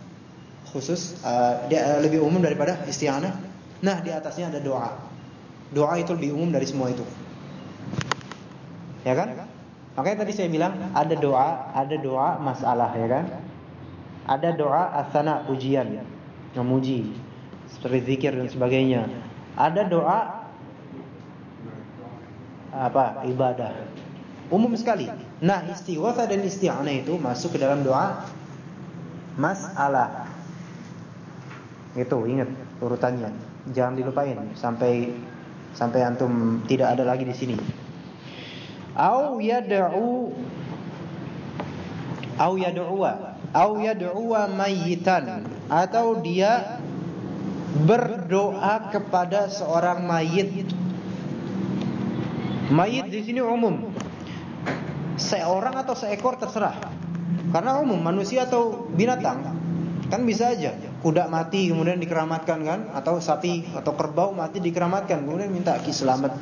khusus uh, dia uh, lebih umum daripada isti'anah. Nah, di atasnya ada doa. Doa itu lebih umum dari semua itu. Ya kan? Makanya tadi saya bilang ada doa, ada doa masalah ya kan? Ada doa asana pujian, memuji seperti zikir dan sebagainya. Ada doa apa? ibadah. Umum sekali. Nah, istighatsah dan isti'anah itu masuk ke dalam doa masalah. Itu ingat urutannya. Jangan dilupain sampai sampai antum tidak ada lagi di sini. Au yad'u au yad'uwa au yad'uwa mayyitan atau dia berdoa kepada seorang mayit. Mayit di sini umum seorang atau seekor terserah. Karena umum manusia atau binatang kan bisa aja kuda mati kemudian dikeramatkan kan atau sapi atau kerbau mati dikeramatkan kemudian minta ki selamat.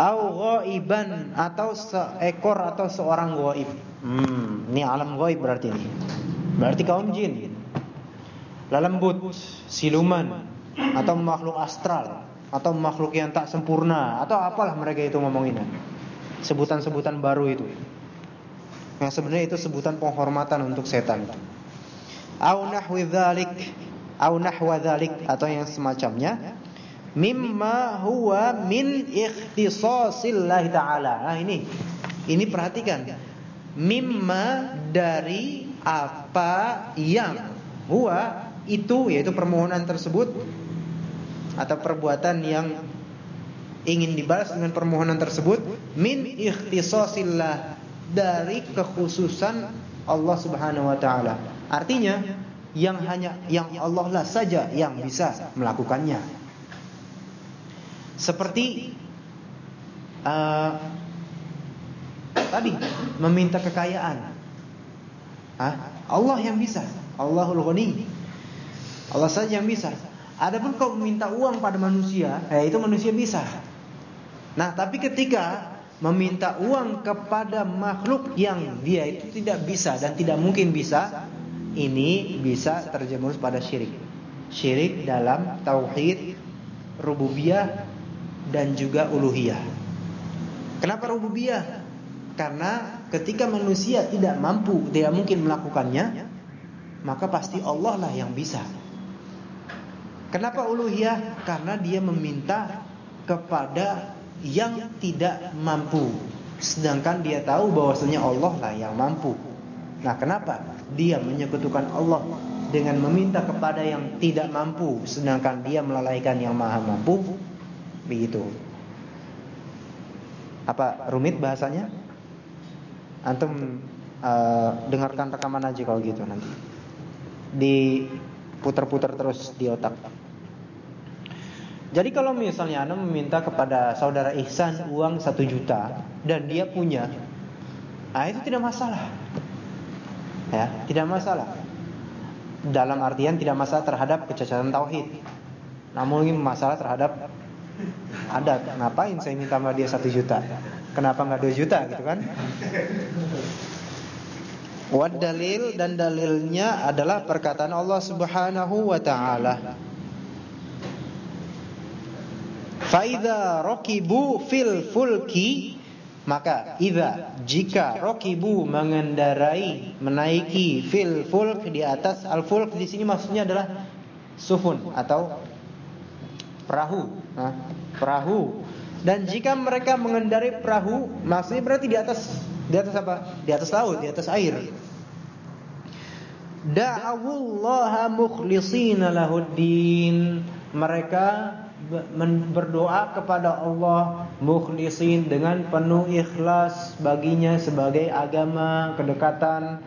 Au ghaiban atau seekor atau seorang gaib. Hmm, ini alam gaib berarti ini. Berarti kaum jin. Lalembut, siluman atau makhluk astral atau makhluk yang tak sempurna atau apalah mereka itu ngomonginnya sebutan-sebutan baru itu. Yang sebenarnya itu sebutan penghormatan untuk setan. Au nahwi dzalik, au nahwa dzalik atau yang semacamnya mimma huwa min ikhtisasillah taala. Nah ini ini perhatikan. Mimma dari apa yang huwa itu yaitu permohonan tersebut atau perbuatan yang ingin dibalas dengan permohonan tersebut min ikhtisasillah dari kekhususan Allah Subhanahu wa taala. Artinya yang hanya yang Allah lah saja yang bisa melakukannya. Seperti uh, tadi meminta kekayaan. Hah? Allah yang bisa. Allahul Ghani. Allah saja yang bisa. Adapun kau meminta uang pada manusia, eh itu manusia bisa. Nah, tapi ketika meminta uang kepada makhluk yang dia itu tidak bisa dan tidak mungkin bisa, ini bisa terjerumus pada syirik. Syirik dalam tauhid rububiyah dan juga uluhiyah. Kenapa rububiyah? Karena ketika manusia tidak mampu, tidak mungkin melakukannya, maka pasti Allah lah yang bisa. Kenapa uluhiyah? Karena dia meminta kepada yang tidak mampu. Sedangkan dia tahu bahwasanya Allah lah yang mampu. Nah, kenapa dia menyekutukan Allah dengan meminta kepada yang tidak mampu sedangkan dia melalaikan yang maha mampu? Begitu. Apa rumit bahasanya? Antum uh, dengarkan rekaman aja kalau gitu nanti. Diputar-putar terus di otak. Jadi kalau misalnya Anda meminta kepada saudara Ihsan uang satu juta dan dia punya, ah itu tidak masalah. Ya, tidak masalah. Dalam artian tidak masalah terhadap kecacatan tauhid. Namun ini masalah terhadap ada ngapain saya minta sama dia satu juta? Kenapa nggak dua juta gitu kan? Wad dalil dan dalilnya adalah perkataan Allah Subhanahu wa taala. Faida rokibu fil fulki Maka idza jika rokibu mengendarai menaiki fil fulk di atas al fulk di sini maksudnya adalah sufun atau perahu, nah, perahu. Dan jika mereka mengendarai perahu, maksudnya berarti di atas di atas apa? Di atas laut, di atas air. Da'awullaha lahuddin. Mereka berdoa kepada Allah mukhlisin dengan penuh ikhlas baginya sebagai agama kedekatan.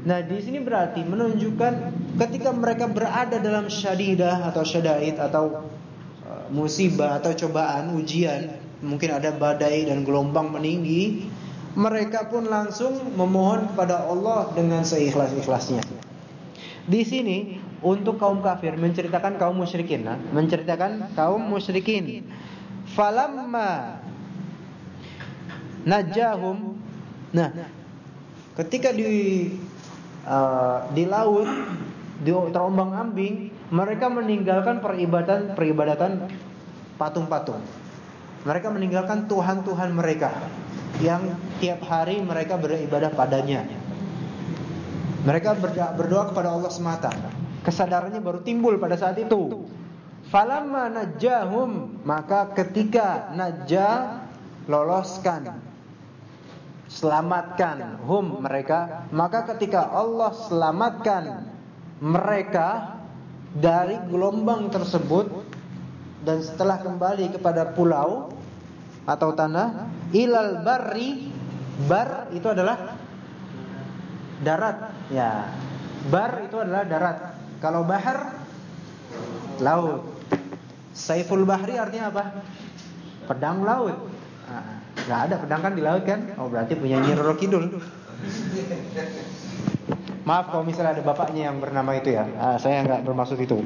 Nah, di sini berarti menunjukkan ketika mereka berada dalam syadidah atau syadait atau uh, musibah atau cobaan, ujian, mungkin ada badai dan gelombang meninggi, mereka pun langsung memohon kepada Allah dengan seikhlas-ikhlasnya. Di sini untuk kaum kafir menceritakan kaum musyrikin nah, menceritakan kaum musyrikin falamma najahum. Nah ketika di uh, di laut di terombang-ambing mereka meninggalkan peribadatan peribadatan patung-patung. Mereka meninggalkan tuhan-tuhan mereka yang tiap hari mereka beribadah padanya. Mereka berdoa kepada Allah semata. Kesadarannya baru timbul pada saat itu. Falamma najahum maka ketika najah loloskan selamatkan hum mereka maka ketika Allah selamatkan mereka dari gelombang tersebut dan setelah kembali kepada pulau atau tanah ilal barri bar itu adalah darat ya bar itu adalah darat kalau bahar laut. Saiful bahri artinya apa? Pedang laut. Nah, gak ada pedang kan di laut kan? Oh berarti punya Nyi Roro Kidul. Maaf kalau misalnya ada bapaknya yang bernama itu ya. Ah, saya nggak bermaksud itu.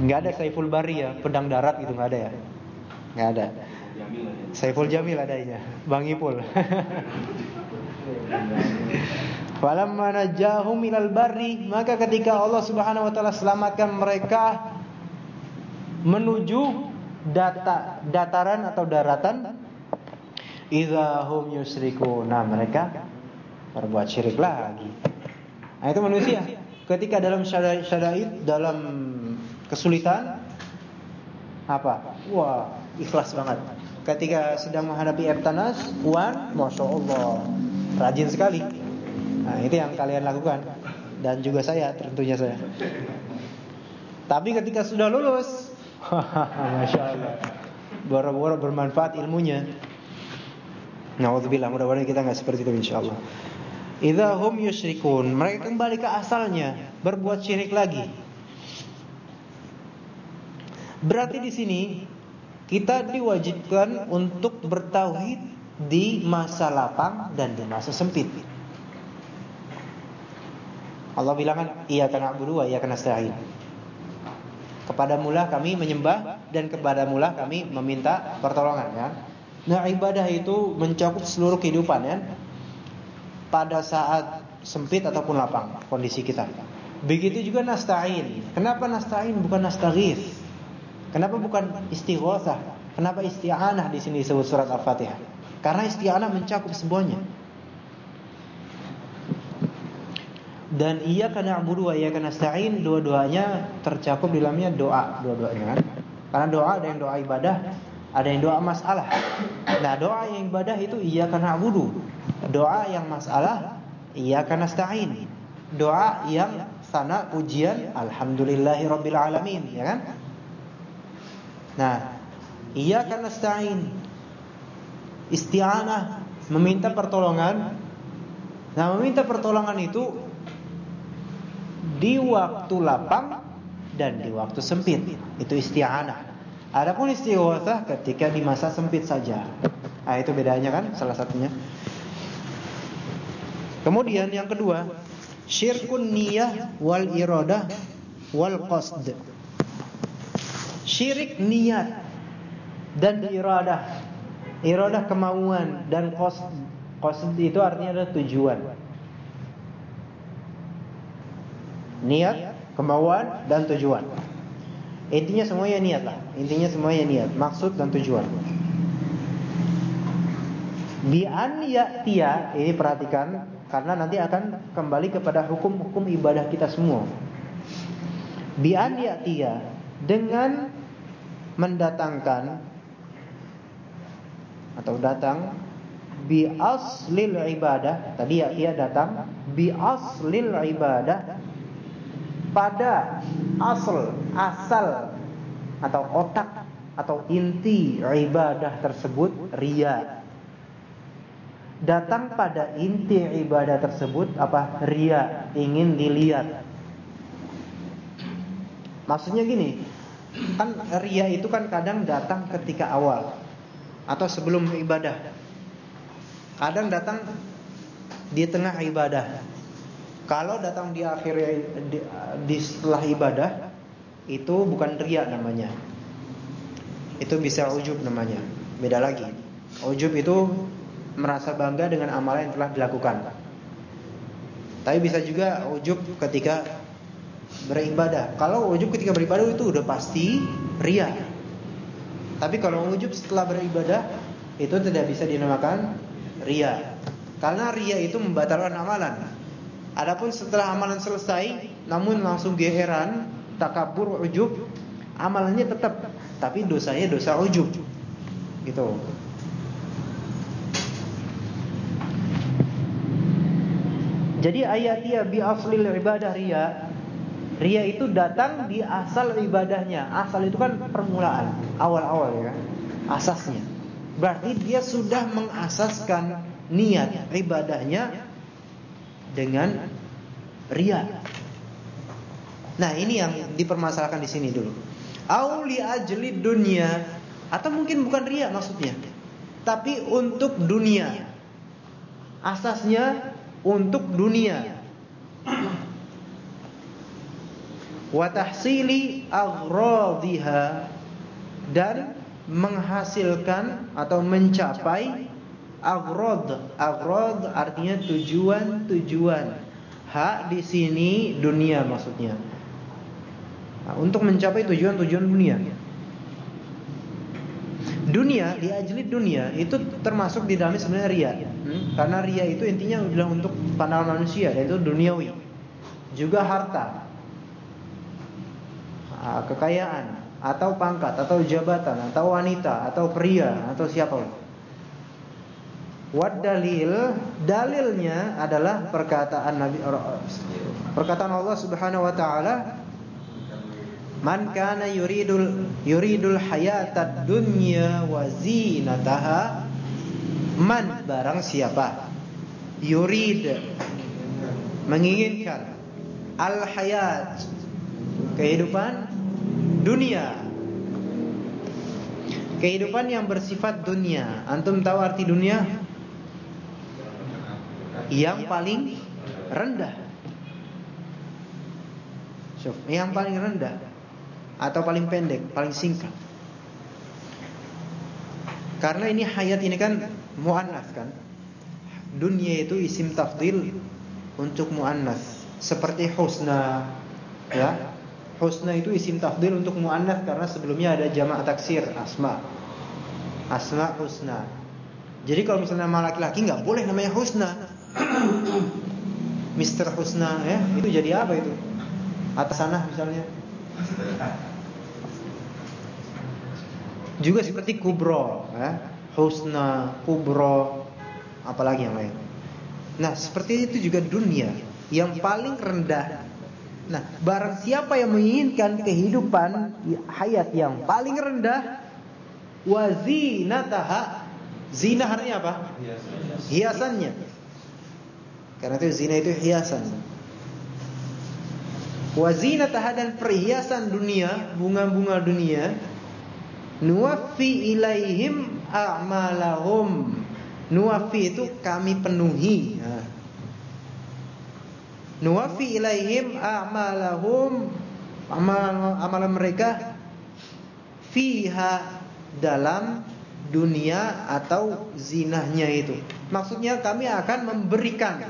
Nggak ada Saiful Bahri ya, pedang darat gitu nggak ada ya? Nggak ada. Saiful Jamil adanya, Bang Ipul. <laughs> Falamma najahum ilal barri maka ketika Allah Subhanahu wa taala selamatkan mereka menuju data dataran atau daratan idahum yusriku. Nah, mereka berbuat syirik lagi. Nah, itu manusia ketika dalam syada'id dalam kesulitan apa? Wah, ikhlas banget. Ketika sedang menghadapi Eptanas, Puan, Masya Allah, rajin sekali. Nah, itu yang kalian lakukan dan juga saya tentunya saya. Tapi ketika sudah lulus, <laughs> masya Allah, boro-boro bermanfaat ilmunya. Nauzubillah, mudah-mudahan kita nggak seperti itu insyaallah. Idza hum mereka kembali ke asalnya, berbuat syirik lagi. Berarti di sini kita diwajibkan untuk bertauhid di masa lapang dan di masa sempit. Allah bilang kan iyyaka na'budu wa iyyaka nasta'in. Kepada mula kami menyembah dan kepada mula kami meminta pertolongan ya. Nah, ibadah itu mencakup seluruh kehidupan ya. Pada saat sempit ataupun lapang kondisi kita. Begitu juga nasta'in. Kenapa nasta'in bukan nastaghith? Kenapa bukan istighatsah? Kenapa isti'anah di sini disebut surat Al-Fatihah? Karena isti'anah mencakup semuanya. Dan iya karena na'budu wa karena nasta'in dua-duanya tercakup di dalamnya doa dua-duanya kan. Karena doa ada yang doa ibadah ada yang doa masalah. Nah doa yang ibadah itu iya karena na'budu doa yang masalah iya karena nasta'in doa yang sana ujian alhamdulillahi rabbil alamin ya kan? Nah iya karena nasta'in isti'anah meminta pertolongan. Nah meminta pertolongan itu di waktu lapang dan di waktu sempit. Itu isti'anah. Adapun istighatsah ketika di masa sempit saja. Nah, itu bedanya kan salah satunya. Kemudian yang kedua, syirkun niyah wal iradah wal qasd. Syirik niat dan iradah. Iradah kemauan dan qasd. Qasd itu artinya adalah tujuan. Niat, kemauan dan tujuan. Intinya semuanya niat lah. Intinya semuanya niat, maksud dan tujuan. Bi an ya'tiya, ini perhatikan karena nanti akan kembali kepada hukum-hukum ibadah kita semua. Bi an ya'tiya dengan mendatangkan atau datang bi aslil ibadah tadi ya ia datang bi aslil ibadah pada asal asal atau otak atau inti ibadah tersebut ria datang pada inti ibadah tersebut apa? Ria ingin dilihat. Maksudnya gini kan ria itu kan kadang datang ketika awal atau sebelum ibadah. Kadang datang di tengah ibadah kalau datang di akhir di, di setelah ibadah itu bukan ria namanya itu bisa ujub namanya beda lagi ujub itu merasa bangga dengan amalan yang telah dilakukan. Tapi bisa juga ujub ketika beribadah. Kalau ujub ketika beribadah itu udah pasti ria. Tapi kalau ujub setelah beribadah itu tidak bisa dinamakan ria. Karena ria itu membatalkan amalan. Adapun setelah amalan selesai namun langsung geheran, takabur, ujub, amalannya tetap tapi dosanya dosa ujub. Gitu. Jadi ayatnya bi aslil ibadah ria. Ria itu datang di asal ibadahnya. Asal itu kan permulaan, awal-awal ya. Asasnya. Berarti dia sudah mengasaskan niat ibadahnya dengan ria. Nah, ini yang dipermasalahkan di sini dulu. Auli ajli dunia atau mungkin bukan ria maksudnya. Tapi untuk dunia. Asasnya untuk dunia. Wa tahsili aghradhiha dan menghasilkan atau mencapai aghrad. Aghrad artinya tujuan-tujuan. Hak di sini dunia maksudnya. Nah, untuk mencapai tujuan-tujuan dunia. Dunia di ajli dunia itu termasuk di dalamnya sebenarnya ria. Hmm? Karena ria itu intinya adalah untuk pandangan manusia yaitu duniawi. Juga harta. Kekayaan atau pangkat atau jabatan atau wanita atau pria atau siapa Wad dalil dalilnya adalah perkataan Nabi perkataan Allah Subhanahu wa taala Man kana yuridul yuridul hayatad dunya wa zinataha man barang siapa yurid menginginkan al hayat kehidupan dunia kehidupan yang bersifat dunia. Antum tahu arti dunia yang paling rendah yang paling rendah atau paling pendek, paling singkat. Karena ini hayat ini kan muannas kan. Dunia itu isim tafdil untuk muannas, seperti husna ya. Husna itu isim tafdil untuk muannas karena sebelumnya ada jamak taksir asma. Asma husna. Jadi kalau misalnya nama laki-laki nggak boleh namanya husna. <clears throat> Mister Husna ya, itu jadi apa itu? Atas sana misalnya. Juga seperti kubro, ya. husna, kubro, apalagi yang lain. Nah, seperti itu juga dunia yang paling rendah. Nah, barang siapa yang menginginkan kehidupan hayat yang paling rendah, wazinataha, zina artinya apa? Hiasannya. Karena itu zina itu hiasan. Wazinataha dan perhiasan dunia, bunga-bunga dunia, nuwaffi ilaihim a'malahum. Nuwaffi itu kami penuhi. Nuwaffi ilaihim a'malahum amal amalan mereka fiha dalam dunia atau zinahnya itu. Maksudnya kami akan memberikan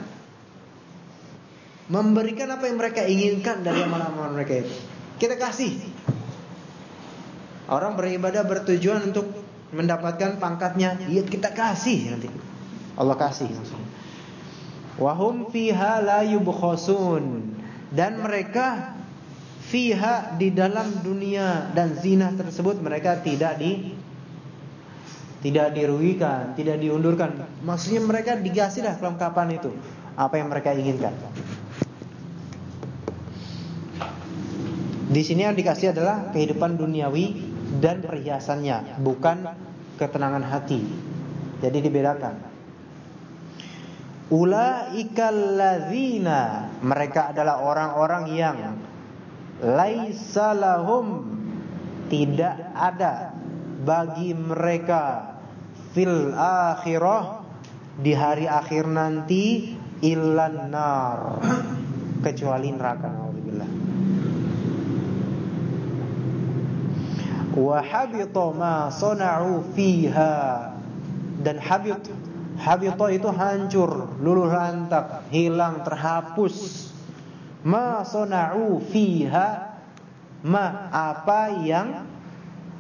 Memberikan apa yang mereka inginkan dari amalan-amalan mereka itu. Kita kasih. Orang beribadah bertujuan untuk mendapatkan pangkatnya, ya kita kasih nanti. Allah kasih. Wahum fiha la yubkhasun dan mereka fiha di dalam dunia dan zina tersebut mereka tidak di tidak dirugikan, tidak diundurkan. Maksudnya mereka dikasih dah kelengkapan itu, apa yang mereka inginkan. Di sini yang dikasih adalah kehidupan duniawi dan perhiasannya, bukan ketenangan hati. Jadi dibedakan. Ulaikal ladzina mereka adalah orang-orang yang laisa lahum tidak ada bagi mereka fil akhirah di hari akhir nanti illan nar kecuali neraka wa habita ma sana'u fiha. Dan habit habita itu hancur luluh lantak hilang terhapus. Ma sana'u fiha. Ma apa yang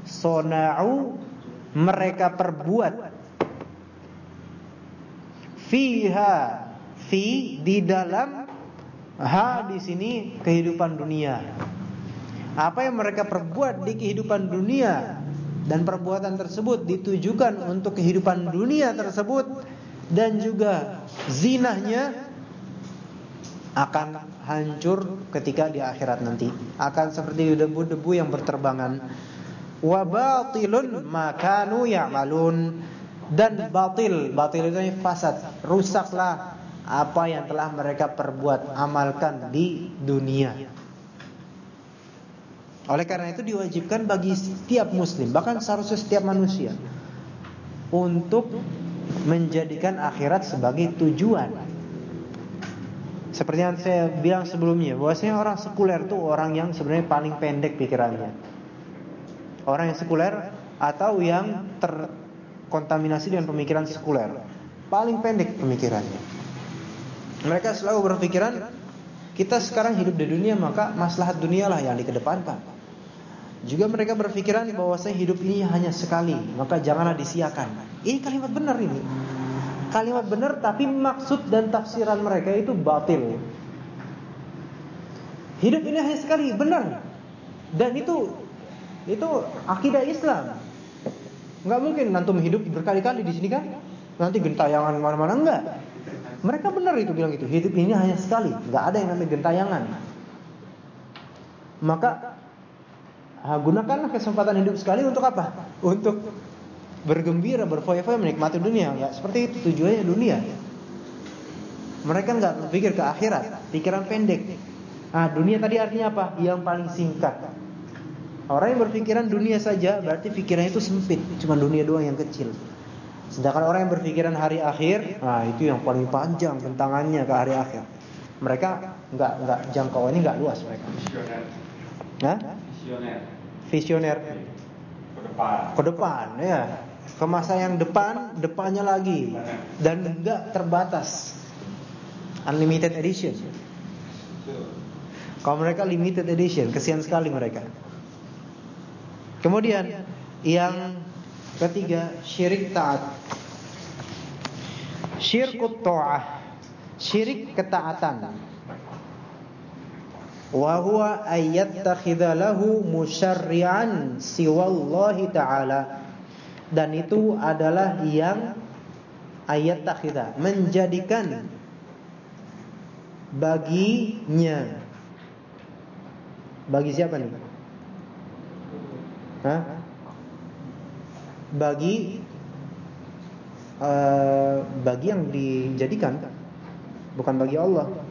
sona'u mereka perbuat? Fiha. Fi di dalam. Ha di sini kehidupan dunia apa yang mereka perbuat di kehidupan dunia dan perbuatan tersebut ditujukan untuk kehidupan dunia tersebut dan juga zinahnya akan hancur ketika di akhirat nanti. Akan seperti debu-debu yang berterbangan. Wa batilun makanu ya'malun. Dan batil. Batil itu fasad. Rusaklah apa yang telah mereka perbuat. Amalkan di dunia oleh karena itu diwajibkan bagi setiap muslim, bahkan seharusnya setiap manusia untuk menjadikan akhirat sebagai tujuan. Seperti yang saya bilang sebelumnya, bahwasanya orang sekuler itu orang yang sebenarnya paling pendek pikirannya. Orang yang sekuler atau yang terkontaminasi dengan pemikiran sekuler, paling pendek pemikirannya. Mereka selalu berpikiran kita sekarang hidup di dunia maka maslahat dunia lah yang dikedepankan. Juga mereka berpikiran bahwa saya hidup ini hanya sekali, maka janganlah disiakan. Ini kalimat benar ini. Kalimat benar tapi maksud dan tafsiran mereka itu batil. Hidup ini hanya sekali, benar. Dan itu itu akidah Islam. Enggak mungkin nantum hidup berkali-kali di sini kan? Nanti gentayangan mana-mana enggak. Mereka benar itu bilang itu. Hidup ini hanya sekali, enggak ada yang namanya gentayangan. Maka Nah, gunakanlah kesempatan hidup sekali untuk apa? Untuk bergembira, berfoya-foya, menikmati dunia. Enggak seperti itu tujuannya dunia. Mereka enggak berpikir ke akhirat, pikiran pendek. Nah, dunia tadi artinya apa? Yang paling singkat. Orang yang berpikiran dunia saja berarti pikirannya itu sempit, cuma dunia doang yang kecil. Sedangkan orang yang berpikiran hari akhir, nah itu yang paling panjang bentangannya ke hari akhir. Mereka enggak enggak jangkauannya enggak luas mereka. Hah? Visioner. Visioner Ke depan. ke depan ya. Ke masa yang depan, depannya lagi dan enggak terbatas. Unlimited edition. Kalau mereka limited edition, kesian sekali mereka. Kemudian yang ketiga syirik taat. Syirkut ta'ah. Syirik ketaatan. Wa huwa ayyattakhidha lahu musyarri'an siwallahi ta'ala. Dan itu adalah yang ayat takhidha menjadikan baginya bagi siapa nih? Hah? Bagi uh, bagi yang dijadikan bukan bagi Allah.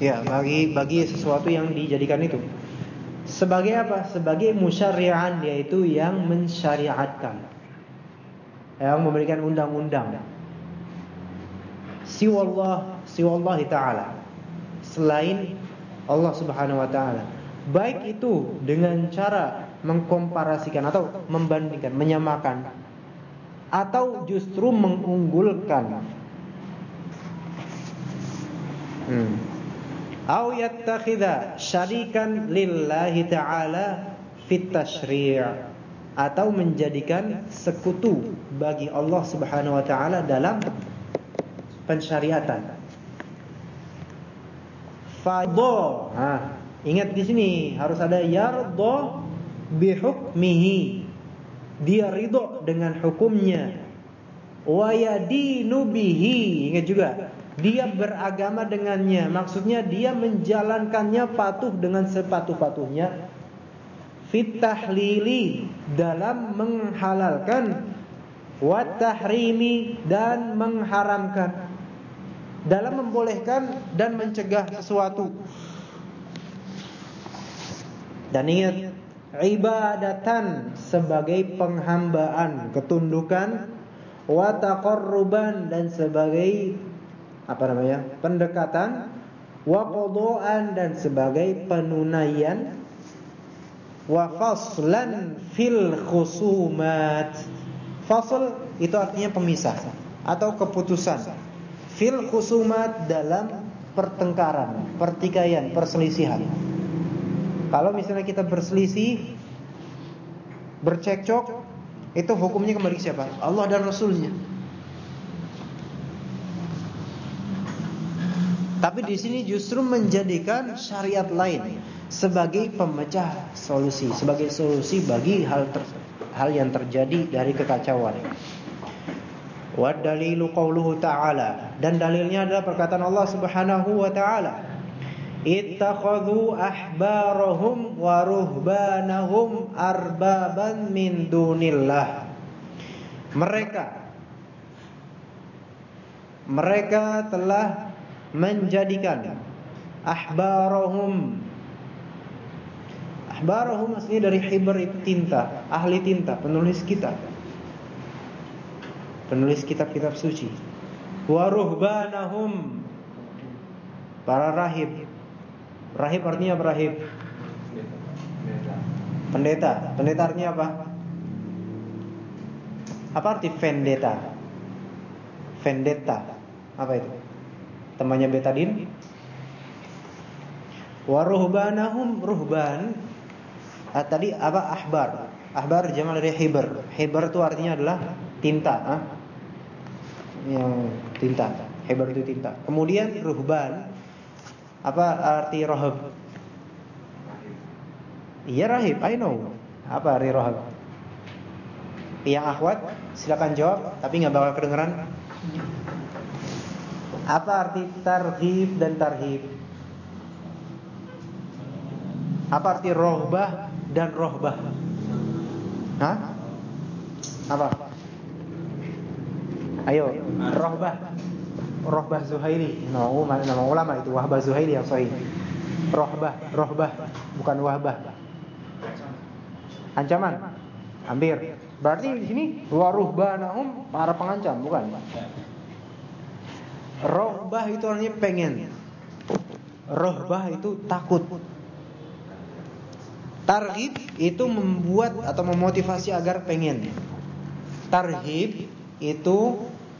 Ya, bagi bagi sesuatu yang dijadikan itu. Sebagai apa? Sebagai musyari'an yaitu yang mensyariatkan. Yang memberikan undang-undang. Siwallah, siwallahi taala. Selain Allah Subhanahu wa taala. Baik itu dengan cara mengkomparasikan atau membandingkan, menyamakan atau justru mengunggulkan Hmm. Au yattakhidha syarikan lillahi ta'ala fit tashri' atau menjadikan sekutu bagi Allah Subhanahu wa taala dalam pensyariatan. Fadho. Nah, ingat di sini harus ada yardha bihukmihi. Dia ridho dengan hukumnya. Wa yadinu bihi. Ingat juga, dia beragama dengannya. Maksudnya dia menjalankannya patuh dengan sepatuh-patuhnya. Fit tahlili dalam menghalalkan wa tahrimi dan mengharamkan. Dalam membolehkan dan mencegah sesuatu. Dan ingat ibadatan sebagai penghambaan, ketundukan wa taqarruban dan sebagai apa namanya? pendekatan wa qadaan dan sebagai penunaian wa faslan fil khusumat. Fasl itu artinya pemisah atau keputusan. Fil khusumat dalam pertengkaran, pertikaian, perselisihan. Kalau misalnya kita berselisih, bercekcok, itu hukumnya kembali ke siapa? Allah dan Rasulnya. Tapi di sini justru menjadikan syariat lain sebagai pemecah solusi, sebagai solusi bagi hal ter, hal yang terjadi dari kekacauan. Wa dalilu qauluhu ta'ala dan dalilnya adalah perkataan Allah Subhanahu wa taala. Ittakhadhu ahbarahum wa ruhbanahum arbaban min dunillah. Mereka mereka telah menjadikan ahbarahum ahbarahum aslinya dari itu tinta, ahli tinta, penulis kitab. Penulis kitab-kitab suci. Wa ruhbanahum para rahib. Rahib artinya apa rahib? Pendeta. Pendeta artinya apa? Apa arti vendetta? Vendetta. Apa itu? Temannya betadin wa ruhbanahum ruhban. Ah, tadi apa? Ahbar. Ahbar jamal dari hibar hibar itu artinya adalah tinta ah? yang tinta. Hibar itu tinta. Kemudian ruhban apa arti rohab? Iya rahib. I know. Apa arti rohab? Yang akhwat silakan jawab tapi nggak bakal kedengeran apa arti tarhib dan tarhib? Apa arti rohbah dan rohbah? Hah? Apa? Ayo, rohbah. Rohbah Zuhaili. Nama, nama ulama itu Wahbah Zuhaili yang sahih. Rohbah, rohbah, bukan wahbah. Ancaman. Hampir. Berarti di sini waruhbanahum para pengancam, bukan? Rohbah itu artinya pengen. Rohbah itu takut. Tarhib itu membuat atau memotivasi agar pengen. Tarhib itu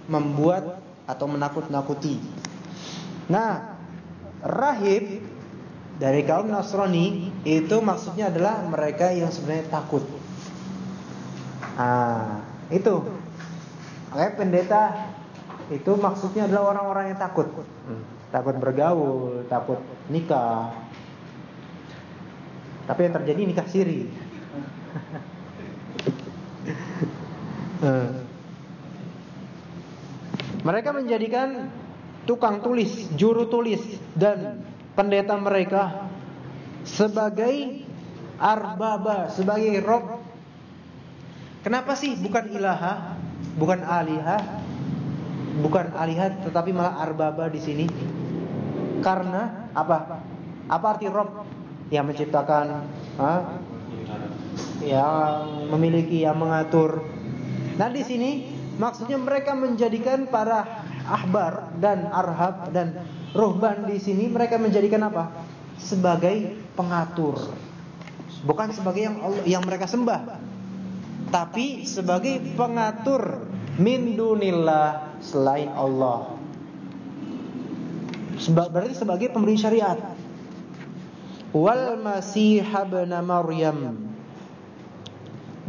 membuat atau menakut-nakuti. Nah, rahib dari kaum Nasrani itu maksudnya adalah mereka yang sebenarnya takut. Ah, itu. Kayak pendeta itu maksudnya adalah orang-orang yang takut. Hmm. Takut bergaul, takut nikah. Tapi yang terjadi nikah siri. Hmm. <laughs> Mereka menjadikan tukang tulis, juru tulis dan pendeta mereka sebagai arbaba, sebagai rob. Kenapa sih bukan ilaha, bukan alihah, bukan alihat tetapi malah arbaba di sini. Karena apa? Apa arti Rob? Yang menciptakan, ha? yang memiliki, yang mengatur. Nah di sini maksudnya mereka menjadikan para ahbar dan arhab dan ruhban di sini mereka menjadikan apa? Sebagai pengatur. Bukan sebagai yang yang mereka sembah. Tapi sebagai pengatur min dunillah selain Allah. berarti sebagai pemberi syariat. Wal Masih ibn Maryam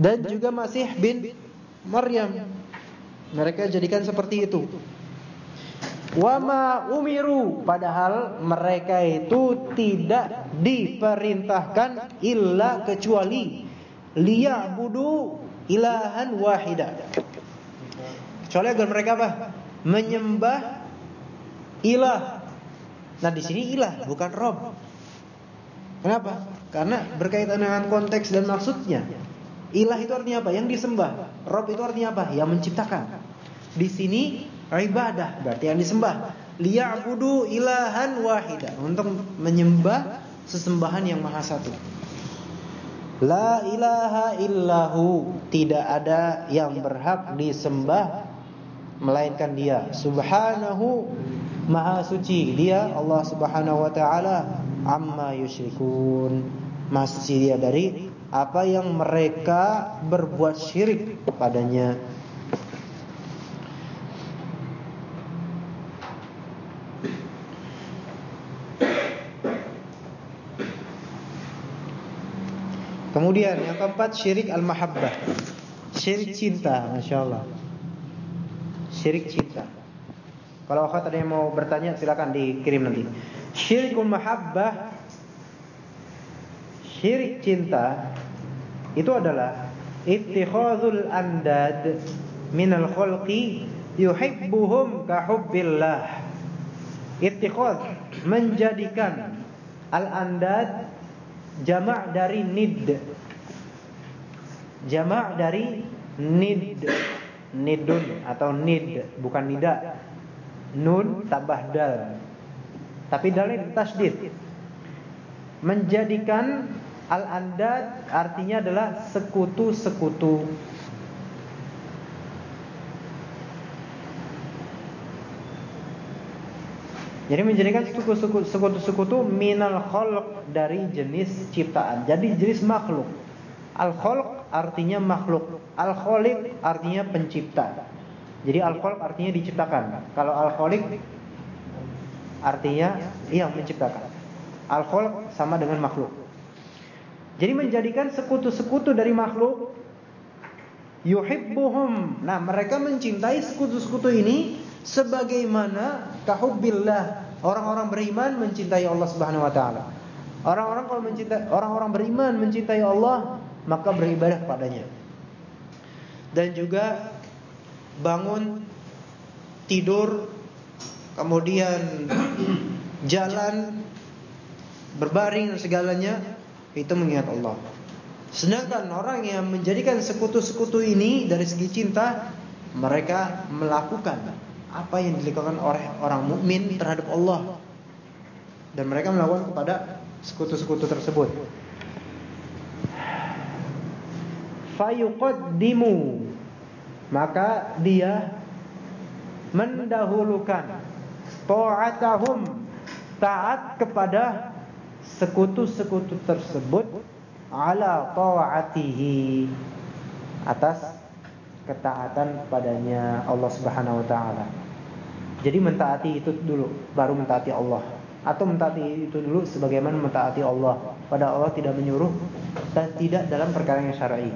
dan juga Masih bin Maryam. Mereka jadikan seperti itu. Wama umiru padahal mereka itu tidak diperintahkan illa kecuali liya'budu ilahan wahida. Kecuali agar mereka apa? Menyembah ilah. Nah, di sini ilah bukan rob. Kenapa? Karena berkaitan dengan konteks dan maksudnya. Ilah itu artinya apa? Yang disembah. Rob itu artinya apa? Yang menciptakan. Di sini ibadah berarti yang disembah. Liya'budu ilahan wahida untuk menyembah sesembahan yang maha satu. La ilaha illahu tidak ada yang berhak disembah melainkan Dia. Subhanahu Maha suci Dia Allah Subhanahu wa taala amma yusyrikun. Maha suci Dia dari apa yang mereka berbuat syirik padanya. Kemudian yang keempat syirik al-mahabbah. Syirik cinta, Masya Allah Syirik cinta. Kalau akhwat ada yang mau bertanya silakan dikirim nanti. Syirikul mahabbah Syirik cinta itu adalah ittikhadzul andad minal khalqi yuhibbuhum ka hubbillah. Ittikhadz menjadikan al-andad jamak dari nid. Jamak dari nid. Nidun atau nid, bukan nida. Nun tambah dal. Tapi dalnya tasdid. Menjadikan al-andad artinya adalah sekutu-sekutu. Jadi menjadikan sekutu-sekutu minal khalq dari jenis ciptaan. Jadi jenis makhluk. Al khalq artinya makhluk. Al khaliq artinya pencipta. Jadi al khalq artinya diciptakan. Kalau al khaliq artinya yang menciptakan. Al khalq sama dengan makhluk. Jadi menjadikan sekutu-sekutu dari makhluk yuhibbuhum. Nah, mereka mencintai sekutu-sekutu ini sebagaimana kahubbillah orang-orang beriman mencintai Allah Subhanahu wa taala. Orang-orang kalau mencintai orang-orang beriman mencintai Allah, maka beribadah kepadanya. Dan juga bangun tidur kemudian <clears throat> jalan berbaring dan segalanya itu mengingat Allah. Sedangkan orang yang menjadikan sekutu-sekutu ini dari segi cinta mereka melakukan apa yang dilakukan oleh orang mukmin terhadap Allah dan mereka melakukan kepada sekutu-sekutu tersebut. Fayuqaddimu maka dia mendahulukan ta'atahum taat kepada sekutu-sekutu tersebut ala ta'atihi atas ketaatan kepadanya Allah Subhanahu wa taala. Jadi mentaati itu dulu baru mentaati Allah atau mentaati itu dulu sebagaimana mentaati Allah. Pada Allah tidak menyuruh dan tidak dalam perkara yang syar'i.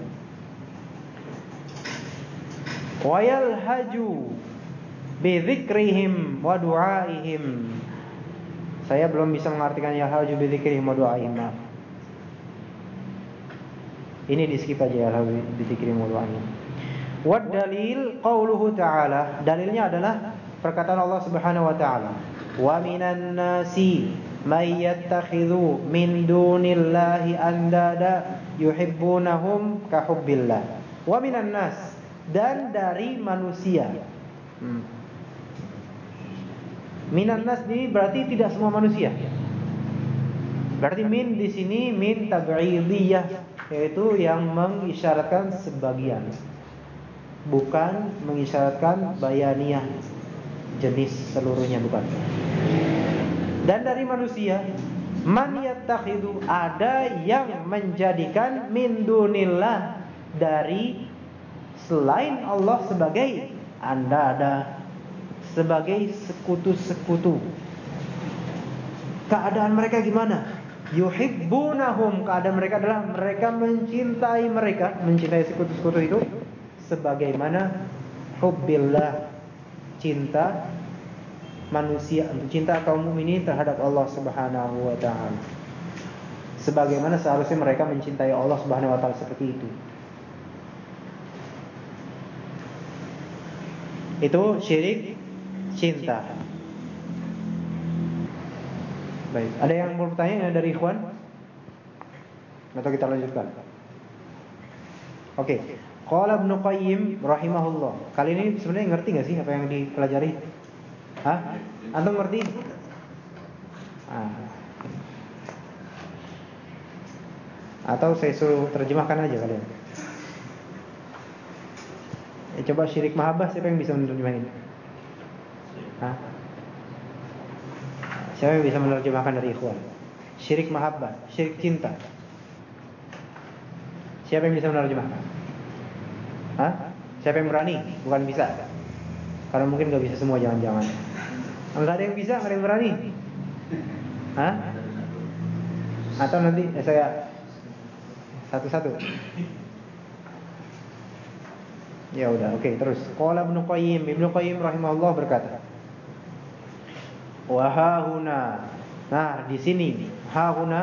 Wa yalhaju bi dzikrihim wa. Saya belum bisa mengartikan yalhaju bi dzikrihim wa du'aihim. Ini di skip aja yalhaju bi dzikrihim wa du'aihim. Wad dalil qauluhu ta'ala. Dalilnya adalah perkataan Allah Subhanahu wa taala. Wa minan nasi may yattakhidhu min dunillahi andada yuhibbunahum ka hubbillah. Wa minan nas dan dari manusia. Hmm. Minan nas ini berarti tidak semua manusia. Berarti min di sini min tab'idiyah yaitu yang mengisyaratkan sebagian bukan mengisyaratkan bayaniyah jenis seluruhnya bukan. Dan dari manusia man yattakhidu ada yang menjadikan min dunillah dari selain Allah sebagai anda ada sebagai sekutu-sekutu. keadaan mereka gimana? Yuhibbunahum keadaan mereka adalah mereka mencintai mereka, mencintai sekutu-sekutu itu sebagaimana hubbillah cinta manusia untuk cinta kaum mukminin terhadap Allah Subhanahu wa taala. Sebagaimana seharusnya mereka mencintai Allah Subhanahu wa taala seperti itu. Itu syirik cinta. Baik, ada yang mau bertanya dari ikhwan? Atau kita lanjutkan? Oke. Qala Ibnu Qayyim rahimahullah. Kali ini sebenarnya ngerti nggak sih apa yang dipelajari? Hah? Antum ngerti? Ah. Atau saya suruh terjemahkan aja kalian. Ya, coba syirik mahabbah siapa yang bisa menerjemahin? Hah? Siapa yang bisa menerjemahkan dari ikhwan? Syirik mahabbah, syirik cinta. Siapa yang bisa menerjemahkan? Hah? Siapa yang berani? Bukan bisa. Karena mungkin gak bisa semua jangan-jangan. Enggak ada yang bisa, enggak ada yang berani. Hah? Atau nanti eh, saya satu-satu. Ya udah, oke, okay, terus. Qala Ibnu Qayyim, Ibnu Qayyim rahimahullah berkata, "Wa huna." Nah, di sini, ha huna,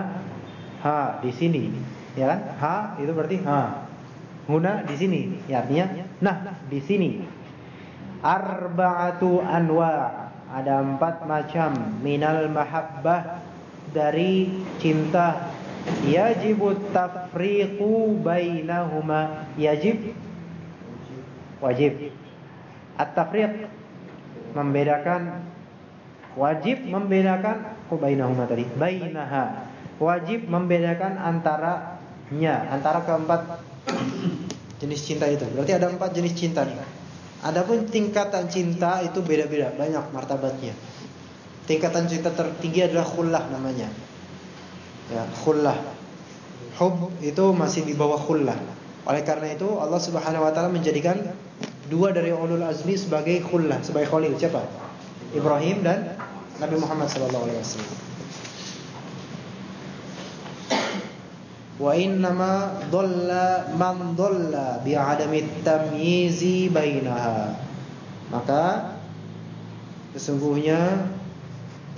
ha di sini. Ya kan? Ha itu berarti ha. Huna di sini, ya artinya nah di sini. Arba'atu anwa. Ada empat macam minal mahabbah dari cinta. Yajibu tafriqu bainahuma. Yajib wajib. At-tafriq membedakan wajib membedakan bainahuma tadi. Bainaha. Wajib membedakan antaranya, antara keempat jenis cinta itu. Berarti ada empat jenis cinta nih. Adapun tingkatan cinta itu beda-beda, banyak martabatnya. Tingkatan cinta tertinggi adalah khullah namanya. Ya, khullah. Hub itu masih di bawah khullah. Oleh karena itu Allah Subhanahu wa taala menjadikan dua dari ulul azmi sebagai khullah, sebagai khalil. Siapa? Ibrahim dan Nabi Muhammad sallallahu alaihi wasallam. Wa innama man dhalla bi'adami tamyizi bainaha. Maka sesungguhnya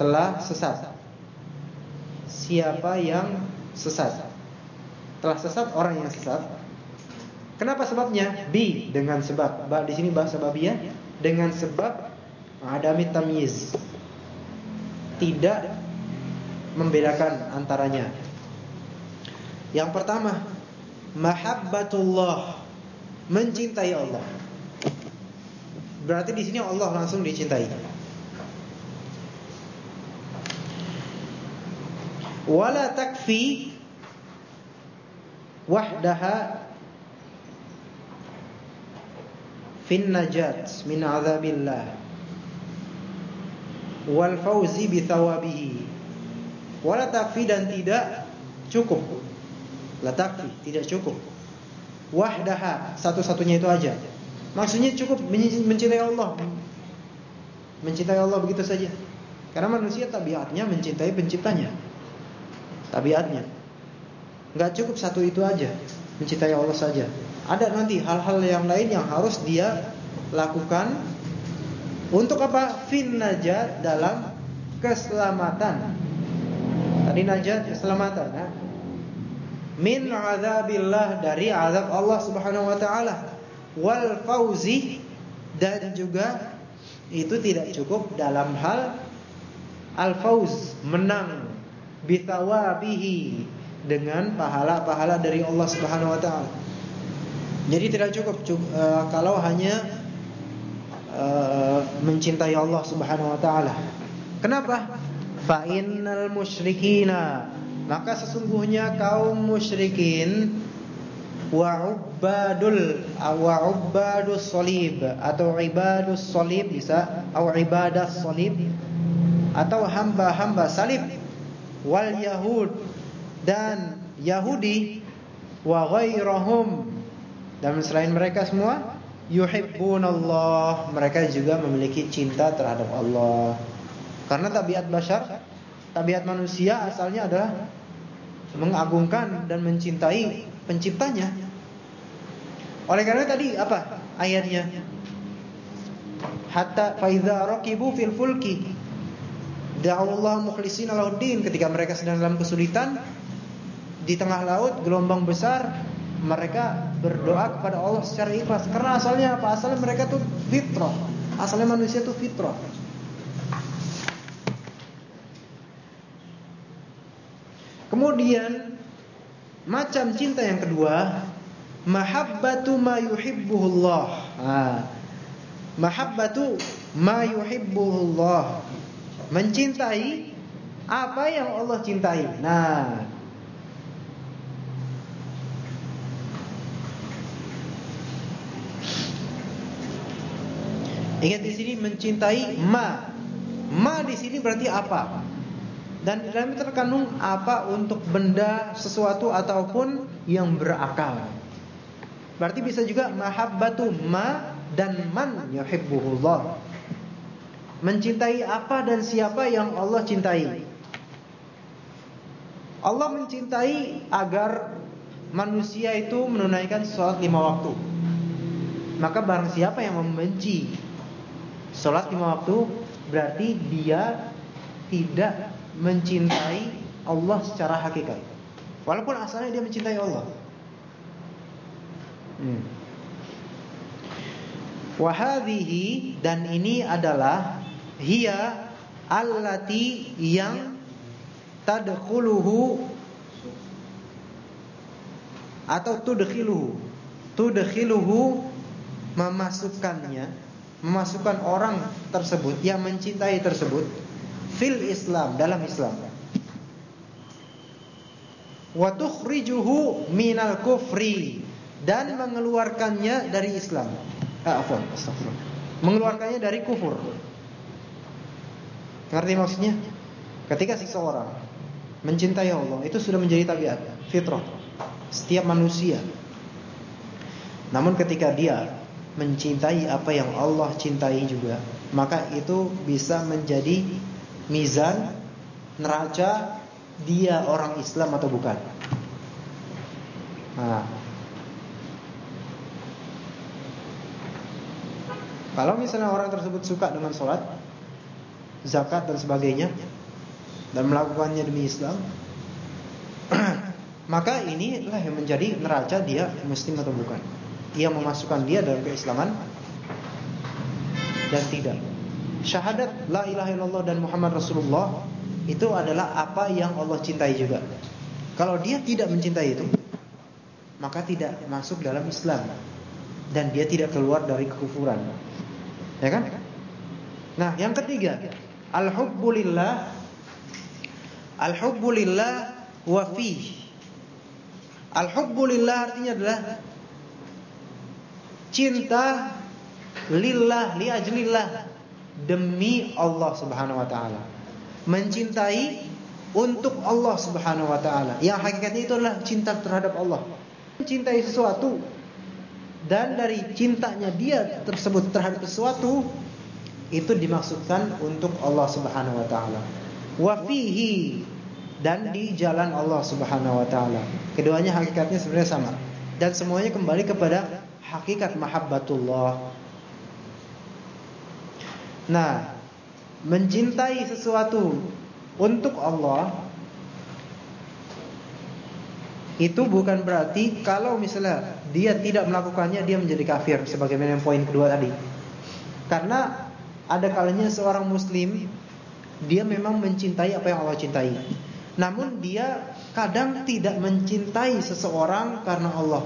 telah sesat. Siapa yang sesat? Telah sesat orang yang sesat. Kenapa sebabnya? Bi dengan sebab. Ba di sini bahasa babia dengan sebab adami tamyiz. Tidak membedakan antaranya. Yang pertama, mahabbatullah, mencintai Allah. Berarti di sini Allah langsung dicintai. Wala takfi wahdaha fin najat min azabillah wal fauzi bi thawabihi. Wala takfi dan tidak cukup La takfi, tidak cukup. Wahdaha, satu-satunya itu aja. Maksudnya cukup mencintai Allah. Mencintai Allah begitu saja. Karena manusia tabiatnya mencintai penciptanya. Tabiatnya. Enggak cukup satu itu aja. Mencintai Allah saja. Ada nanti hal-hal yang lain yang harus dia lakukan untuk apa? Fin najat dalam keselamatan. Tadi najat keselamatan, ya min azabillah dari azab Allah Subhanahu wa taala wal fauzi dan juga itu tidak cukup dalam hal al fauz menang bitawabihi dengan pahala-pahala dari Allah Subhanahu wa taala. Jadi tidak cukup uh, kalau hanya uh, mencintai Allah Subhanahu wa taala. Kenapa? Fa innal musyrikina maka sesungguhnya kaum musyrikin wa ubadul wa ubadus salib atau ibadus salib bisa atau ibadah salib atau hamba-hamba salib wal yahud dan Yahudi wa ghairahum dan selain mereka semua yuhibbunallah mereka juga memiliki cinta terhadap Allah karena tabiat bashar tabiat manusia asalnya adalah mengagungkan dan mencintai penciptanya. Oleh karena tadi apa ayatnya? Hatta faidza raqibu fil fulki da'allahu mukhlishina lahuddin ketika mereka sedang dalam kesulitan di tengah laut gelombang besar mereka berdoa kepada Allah secara ikhlas karena asalnya apa? Asalnya mereka tuh fitrah. Asalnya manusia tuh fitrah. Kemudian macam cinta yang kedua, mahabbatu ma yuhibbuhullah. Nah, mahabbatu ma yuhibbuhullah. Mencintai apa yang Allah cintai. Nah, Ingat di sini mencintai ma. Ma di sini berarti apa? Dan di dalam terkandung apa untuk benda, sesuatu ataupun yang berakal. Berarti bisa juga mahabbatu ma dan man yuhibbuhullah. Mencintai apa dan siapa yang Allah cintai. Allah mencintai agar manusia itu menunaikan sholat lima waktu. Maka barang siapa yang membenci sholat lima waktu, berarti dia tidak mencintai Allah secara hakikat. Walaupun asalnya dia mencintai Allah. Hmm. Dan ini adalah hiya allati yang tadkhuluhu atau tudkhiluhu tudkhiluhu memasukkannya memasukkan orang tersebut yang mencintai tersebut fil Islam dalam Islam. Wa tukhrijuhu minal kufri dan mengeluarkannya dari Islam. Ah, afwan, astagfirullah. Mengeluarkannya dari kufur. Ngerti maksudnya? Ketika seseorang mencintai Allah, itu sudah menjadi tabiat, fitrah setiap manusia. Namun ketika dia mencintai apa yang Allah cintai juga, maka itu bisa menjadi mizan neraca dia orang Islam atau bukan. Nah. Kalau misalnya orang tersebut suka dengan sholat, zakat dan sebagainya, dan melakukannya demi Islam, <clears throat> maka inilah yang menjadi neraca dia muslim atau bukan. Ia memasukkan dia dalam keislaman dan tidak syahadat la ilaha illallah dan Muhammad Rasulullah itu adalah apa yang Allah cintai juga. Kalau dia tidak mencintai itu, maka tidak masuk dalam Islam dan dia tidak keluar dari kekufuran. Ya kan? Nah, yang ketiga, al-hubbulillah al-hubbulillah wa fi. Al-hubbulillah artinya adalah cinta lillah li ajlillah demi Allah Subhanahu wa taala. Mencintai untuk Allah Subhanahu wa taala. Yang hakikatnya itu adalah cinta terhadap Allah. Mencintai sesuatu dan dari cintanya dia tersebut terhadap sesuatu itu dimaksudkan untuk Allah Subhanahu wa taala. Wa fihi dan di jalan Allah Subhanahu wa taala. Keduanya hakikatnya sebenarnya sama dan semuanya kembali kepada hakikat mahabbatullah Nah, mencintai sesuatu untuk Allah itu bukan berarti kalau misalnya dia tidak melakukannya dia menjadi kafir sebagaimana yang poin kedua tadi. Karena ada kalanya seorang muslim dia memang mencintai apa yang Allah cintai. Namun dia kadang tidak mencintai seseorang karena Allah.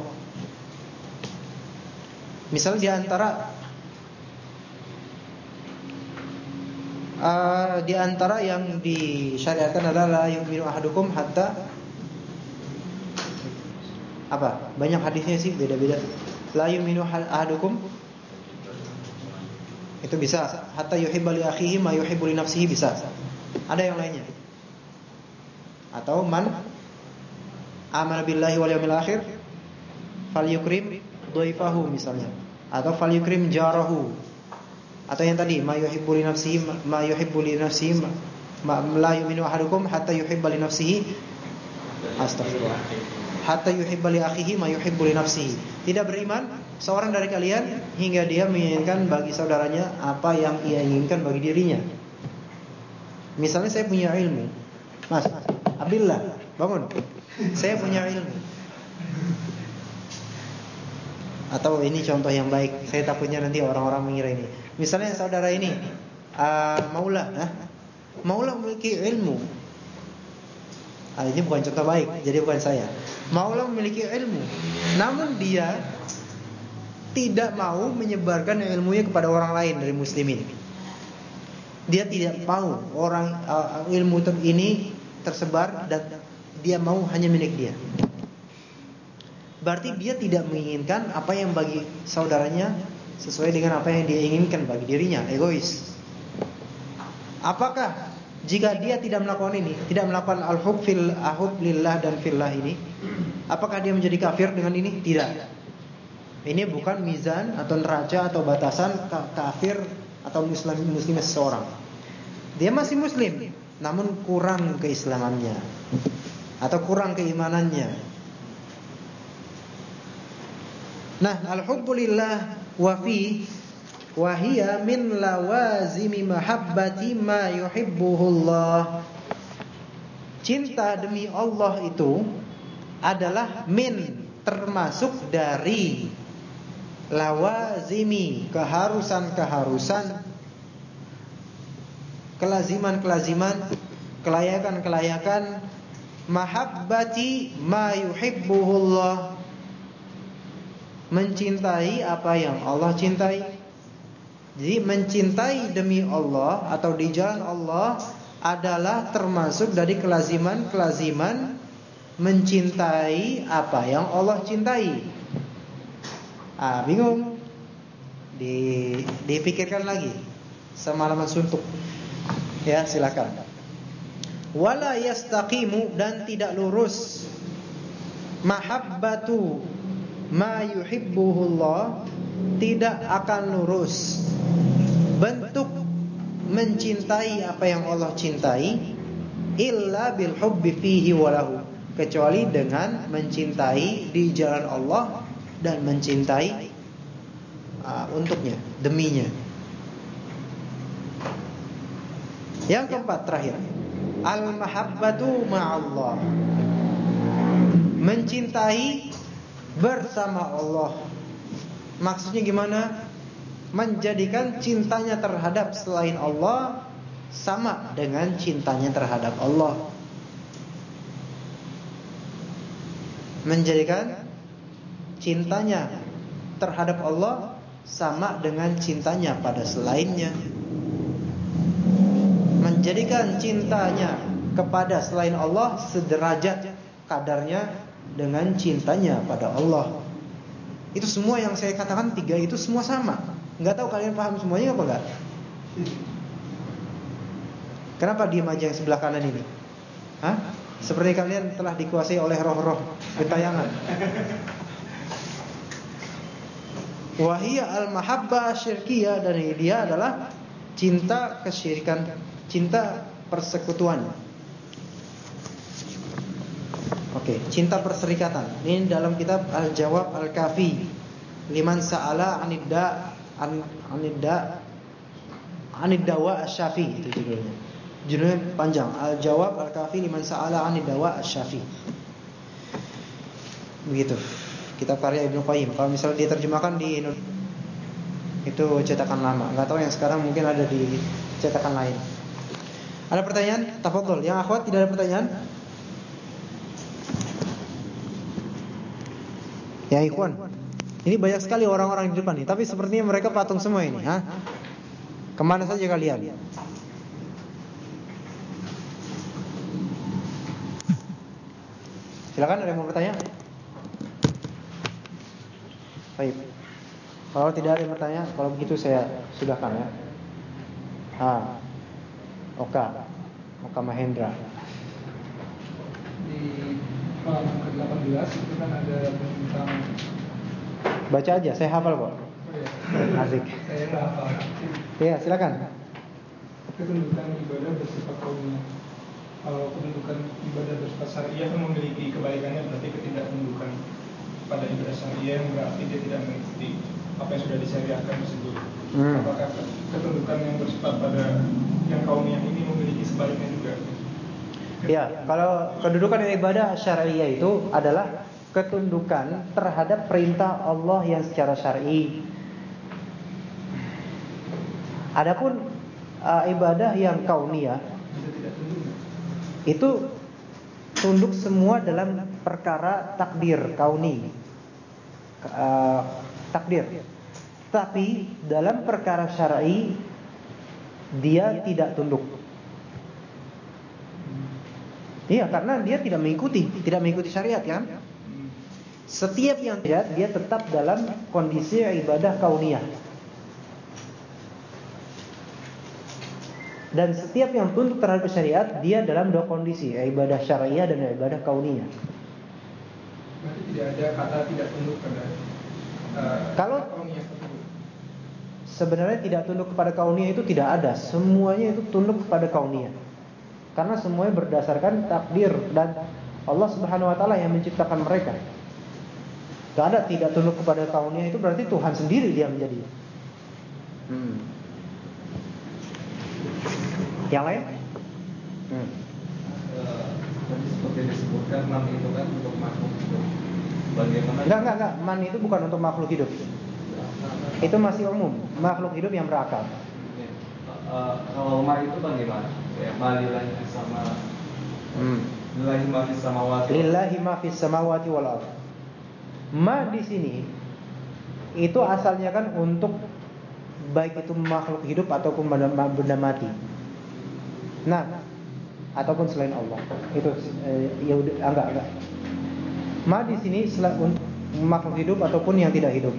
Misal di antara uh, di antara yang disyariatkan adalah la yu'minu ahadukum hatta apa? Banyak hadisnya sih beda-beda. La yu'minu ahadukum itu bisa hatta yuhibba li akhihi ma yuhibbu li nafsihi bisa. Ada yang lainnya. Atau man amana billahi wal yawmil akhir falyukrim dhaifahu misalnya atau falyukrim jarahu atau yang tadi ma yuhibbu li nafsihi ma yuhibbu li nafsihi Ma- La yu'minu ahadukum hatta yuhibba li nafsihi Astagfirullah. Hatta yuhibba li akhihi ma yuhibbu li nafsihi. Tidak beriman seorang dari kalian hingga dia menginginkan bagi saudaranya apa yang ia inginkan bagi dirinya. Misalnya saya punya ilmu. Mas, ambillah, bangun. Saya punya ilmu. Atau ini contoh yang baik. Saya takutnya nanti orang-orang mengira ini. Misalnya saudara ini uh, Maula, nah, Maula memiliki ilmu. Ah, ini bukan contoh baik, jadi bukan saya. Maula memiliki ilmu, namun dia tidak mau menyebarkan ilmunya kepada orang lain dari muslimin. Dia tidak mau orang uh, ilmu ini tersebar dan dia mau hanya milik dia. Berarti dia tidak menginginkan apa yang bagi saudaranya sesuai dengan apa yang dia inginkan bagi dirinya, egois. Apakah jika dia tidak melakukan ini, tidak melakukan al-hub fil ahub lillah dan fillah ini, apakah dia menjadi kafir dengan ini? Tidak. Ini bukan mizan atau neraca atau batasan kafir atau muslim muslim seseorang. Dia masih muslim, namun kurang keislamannya atau kurang keimanannya. Nah, al-hubbu lillah wa fi Wahia min lawazimi mahabbati ma yuhibbuhullah. Cinta demi Allah itu adalah min termasuk dari lawazimi keharusan-keharusan kelaziman-kelaziman kelayakan-kelayakan mahabbati ma yuhibbuhullah mencintai apa yang Allah cintai jadi mencintai demi Allah atau di jalan Allah adalah termasuk dari kelaziman-kelaziman mencintai apa yang Allah cintai. Ah, bingung? Di dipikirkan lagi. Semalaman suntuk. Ya, silakan. Wala yastaqimu dan tidak lurus mahabbatu ma yuhibbuhullah tidak akan lurus. Bentuk mencintai apa yang Allah cintai illa bil hubbi fihi walahu kecuali dengan mencintai di jalan Allah dan mencintai uh, untuknya deminya. Yang keempat terakhir. Al mahabbatu ma'allah. Mencintai bersama Allah maksudnya gimana menjadikan cintanya terhadap selain Allah sama dengan cintanya terhadap Allah. Menjadikan cintanya terhadap Allah sama dengan cintanya pada selainnya. Menjadikan cintanya kepada selain Allah sederajat kadarnya dengan cintanya pada Allah. Itu semua yang saya katakan tiga itu semua sama. Nggak tahu kalian paham semuanya apa enggak? Kenapa diam aja yang sebelah kanan ini? Hah? Seperti kalian telah dikuasai oleh roh-roh gentayangan. Wahia al-mahabbah syirkiyah dan dia adalah cinta kesyirikan, cinta persekutuan. Oke, cinta perserikatan. Ini dalam kitab Al-Jawab Al-Kafi. Liman sa'ala 'anidda an anidda aniddawa asy-syafi itu judulnya. Judulnya panjang. Al-Jawab Al-Kafi liman sa'ala aniddawa asy-syafi. Begitu. Kitab karya Ibnu Qayyim. Kalau misalnya diterjemahkan di Indonesia itu cetakan lama. Enggak tahu yang sekarang mungkin ada di cetakan lain. Ada pertanyaan? Tafadhol. Yang akhwat tidak ada pertanyaan? Ya ikhwan. Ini banyak sekali orang-orang di depan nih, tapi sepertinya mereka patung semua ini, ha? Ke mana saja kalian? Silakan ada yang mau bertanya? Baik. Kalau tidak ada yang bertanya, kalau begitu saya sudahkan ya. Ha. Oka. Oka Mahendra. Halaman ke-18 itu kan ada tentang Baca aja, saya hafal kok. oh ya, Asik. saya hafal. Iya, silakan. ketundukan ibadah bersifat kauniyah. Kalau ketundukan ibadah bersifat syariah kan memiliki kebaikannya berarti ketidaktundukan pada ibadah syariah yang berarti dia tidak mengikuti apa yang sudah disyariatkan tersebut. Hmm. Apakah ketundukan yang bersifat pada yang kauniyah ini memiliki sebaliknya? Ya, kalau kedudukan ibadah syariah itu adalah ketundukan terhadap perintah Allah yang secara syar'i. Adapun uh, ibadah yang kauniyah itu tunduk semua dalam perkara takdir kauni. Uh, takdir. Tapi dalam perkara syar'i dia tidak tunduk. Iya, karena dia tidak mengikuti, tidak mengikuti syariat kan? Setiap yang tidak dia tetap dalam kondisi ibadah kauniyah. Dan setiap yang tunduk terhadap syariat dia dalam dua kondisi, ibadah syariah dan ibadah kauniyah. Berarti tidak ada kata tidak tunduk pada uh, Kalau- kauniyah tersebut. Sebenarnya tidak tunduk kepada kauniyah itu tidak ada, semuanya itu tunduk kepada kauniyah. Karena semuanya berdasarkan takdir dan Allah Subhanahu wa taala yang menciptakan mereka. Gak ada tidak tunduk kepada kauniyah itu berarti Tuhan sendiri dia menjadi. Hmm. Yang lain? Hmm. Eh, Tadi seperti disebutkan enam itu kan untuk makhluk hidup. Bagaimana? Enggak, enggak, enggak. Man itu bukan untuk makhluk hidup. Itu masih umum, makhluk hidup yang berakal. Eh, kalau ma itu bagaimana? Ya, malillahi sama Hmm. lillahi ma fis samawati. Lillahi ma fis samawati wal ardh. Ma di sini itu asalnya kan untuk baik itu makhluk hidup ataupun benda, mati. Nah, ataupun selain Allah. Itu eh, ya udah enggak enggak. Ma di sini selain untuk makhluk hidup ataupun yang tidak hidup.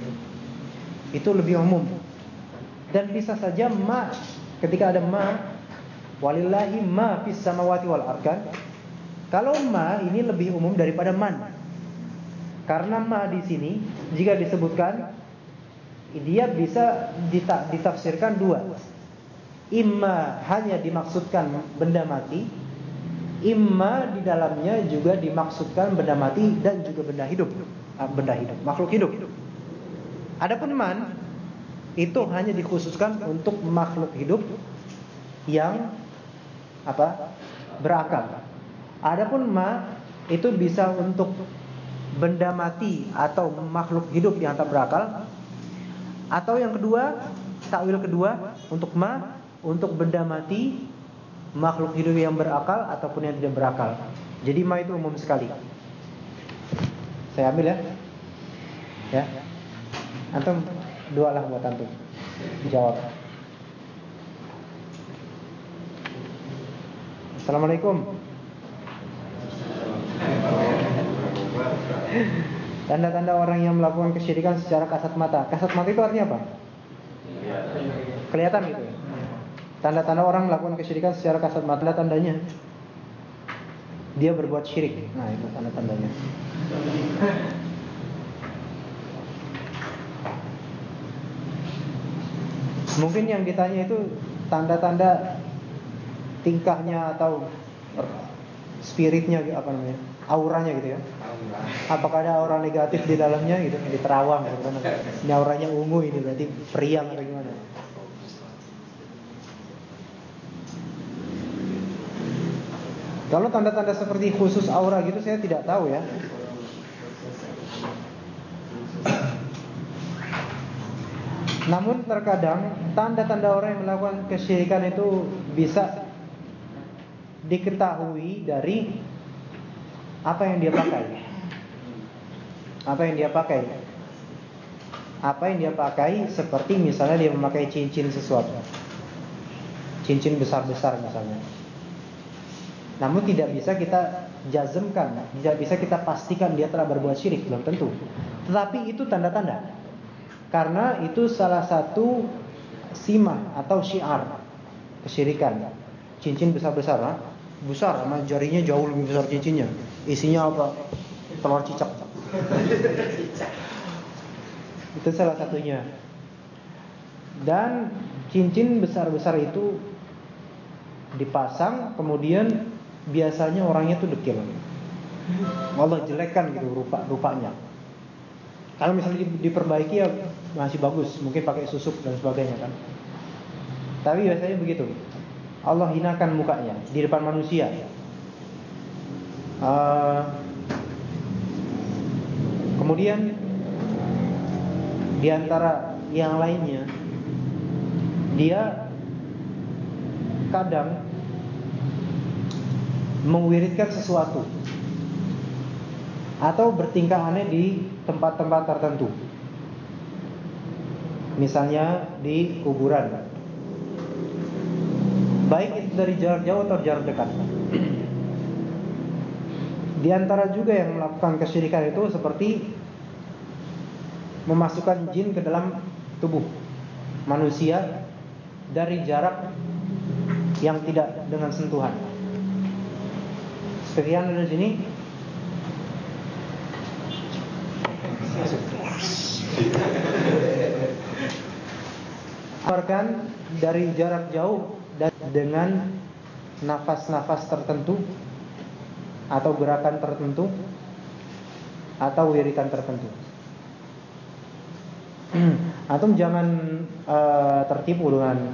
Itu lebih umum. Dan bisa saja ma ketika ada ma walillahi ma fis samawati wal ardh kan? Kalau ma ini lebih umum daripada man. Karena ma di sini jika disebutkan dia bisa dita- ditafsirkan dua. Imma hanya dimaksudkan benda mati, imma di dalamnya juga dimaksudkan benda mati dan juga benda hidup, Ah, benda hidup, makhluk hidup. Adapun man itu hanya dikhususkan untuk makhluk hidup yang apa? berakal. Adapun ma itu bisa untuk benda mati atau makhluk hidup yang tak berakal. Atau yang kedua, takwil kedua untuk ma untuk benda mati, makhluk hidup yang berakal ataupun yang tidak berakal. Jadi ma itu umum sekali. Saya ambil ya. Ya. Antum dua lah buat antum. Jawab. Assalamualaikum. Tanda-tanda orang yang melakukan kesyirikan secara kasat mata. Kasat mata itu artinya apa? Kelihatan gitu ya. Tanda-tanda orang melakukan kesyirikan secara kasat mata tandanya dia berbuat syirik. Nah, itu tanda-tandanya. Mungkin yang ditanya itu tanda-tanda tingkahnya atau spiritnya gitu, apa namanya? Auranya gitu ya. Apakah ada aura negatif di dalamnya gitu, di terawang gitu kan. Ini auranya ungu ini berarti periang atau gimana? Kalau tanda-tanda seperti khusus aura gitu saya tidak tahu ya. Namun terkadang tanda-tanda orang yang melakukan kesyirikan itu bisa diketahui dari apa yang dia pakai. Apa yang dia pakai? Apa yang dia pakai seperti misalnya dia memakai cincin sesuatu. Cincin besar-besar misalnya. Namun tidak bisa kita jazmkan, tidak bisa kita pastikan dia telah berbuat syirik, belum tentu. Tetapi itu tanda-tanda. Karena itu salah satu simah atau syiar kesyirikan. Cincin besar-besar? Besar, sama jarinya jauh lebih besar cincinnya. Isinya apa? Telur cicak. itu salah satunya. Dan cincin besar-besar itu dipasang kemudian biasanya orangnya tuh dekil. Allah jelekkan gitu rupa rupanya. Kalau misalnya diperbaiki ya masih bagus, mungkin pakai susuk dan sebagainya kan. Tapi biasanya begitu. Allah hinakan mukanya di depan manusia. Uh, kemudian di antara yang lainnya dia kadang mengwiridkan sesuatu atau bertingkah aneh di tempat-tempat tertentu. Misalnya di kuburan. Baik itu dari jarak jauh atau jarak dekat. Di antara juga yang melakukan kesyirikan itu seperti memasukkan jin ke dalam tubuh manusia dari jarak yang tidak dengan sentuhan. Sekian dari sini. Keluarkan dari jarak jauh dan dengan nafas-nafas tertentu atau gerakan tertentu atau wiritan tertentu. Antum jangan uh, tertipu dengan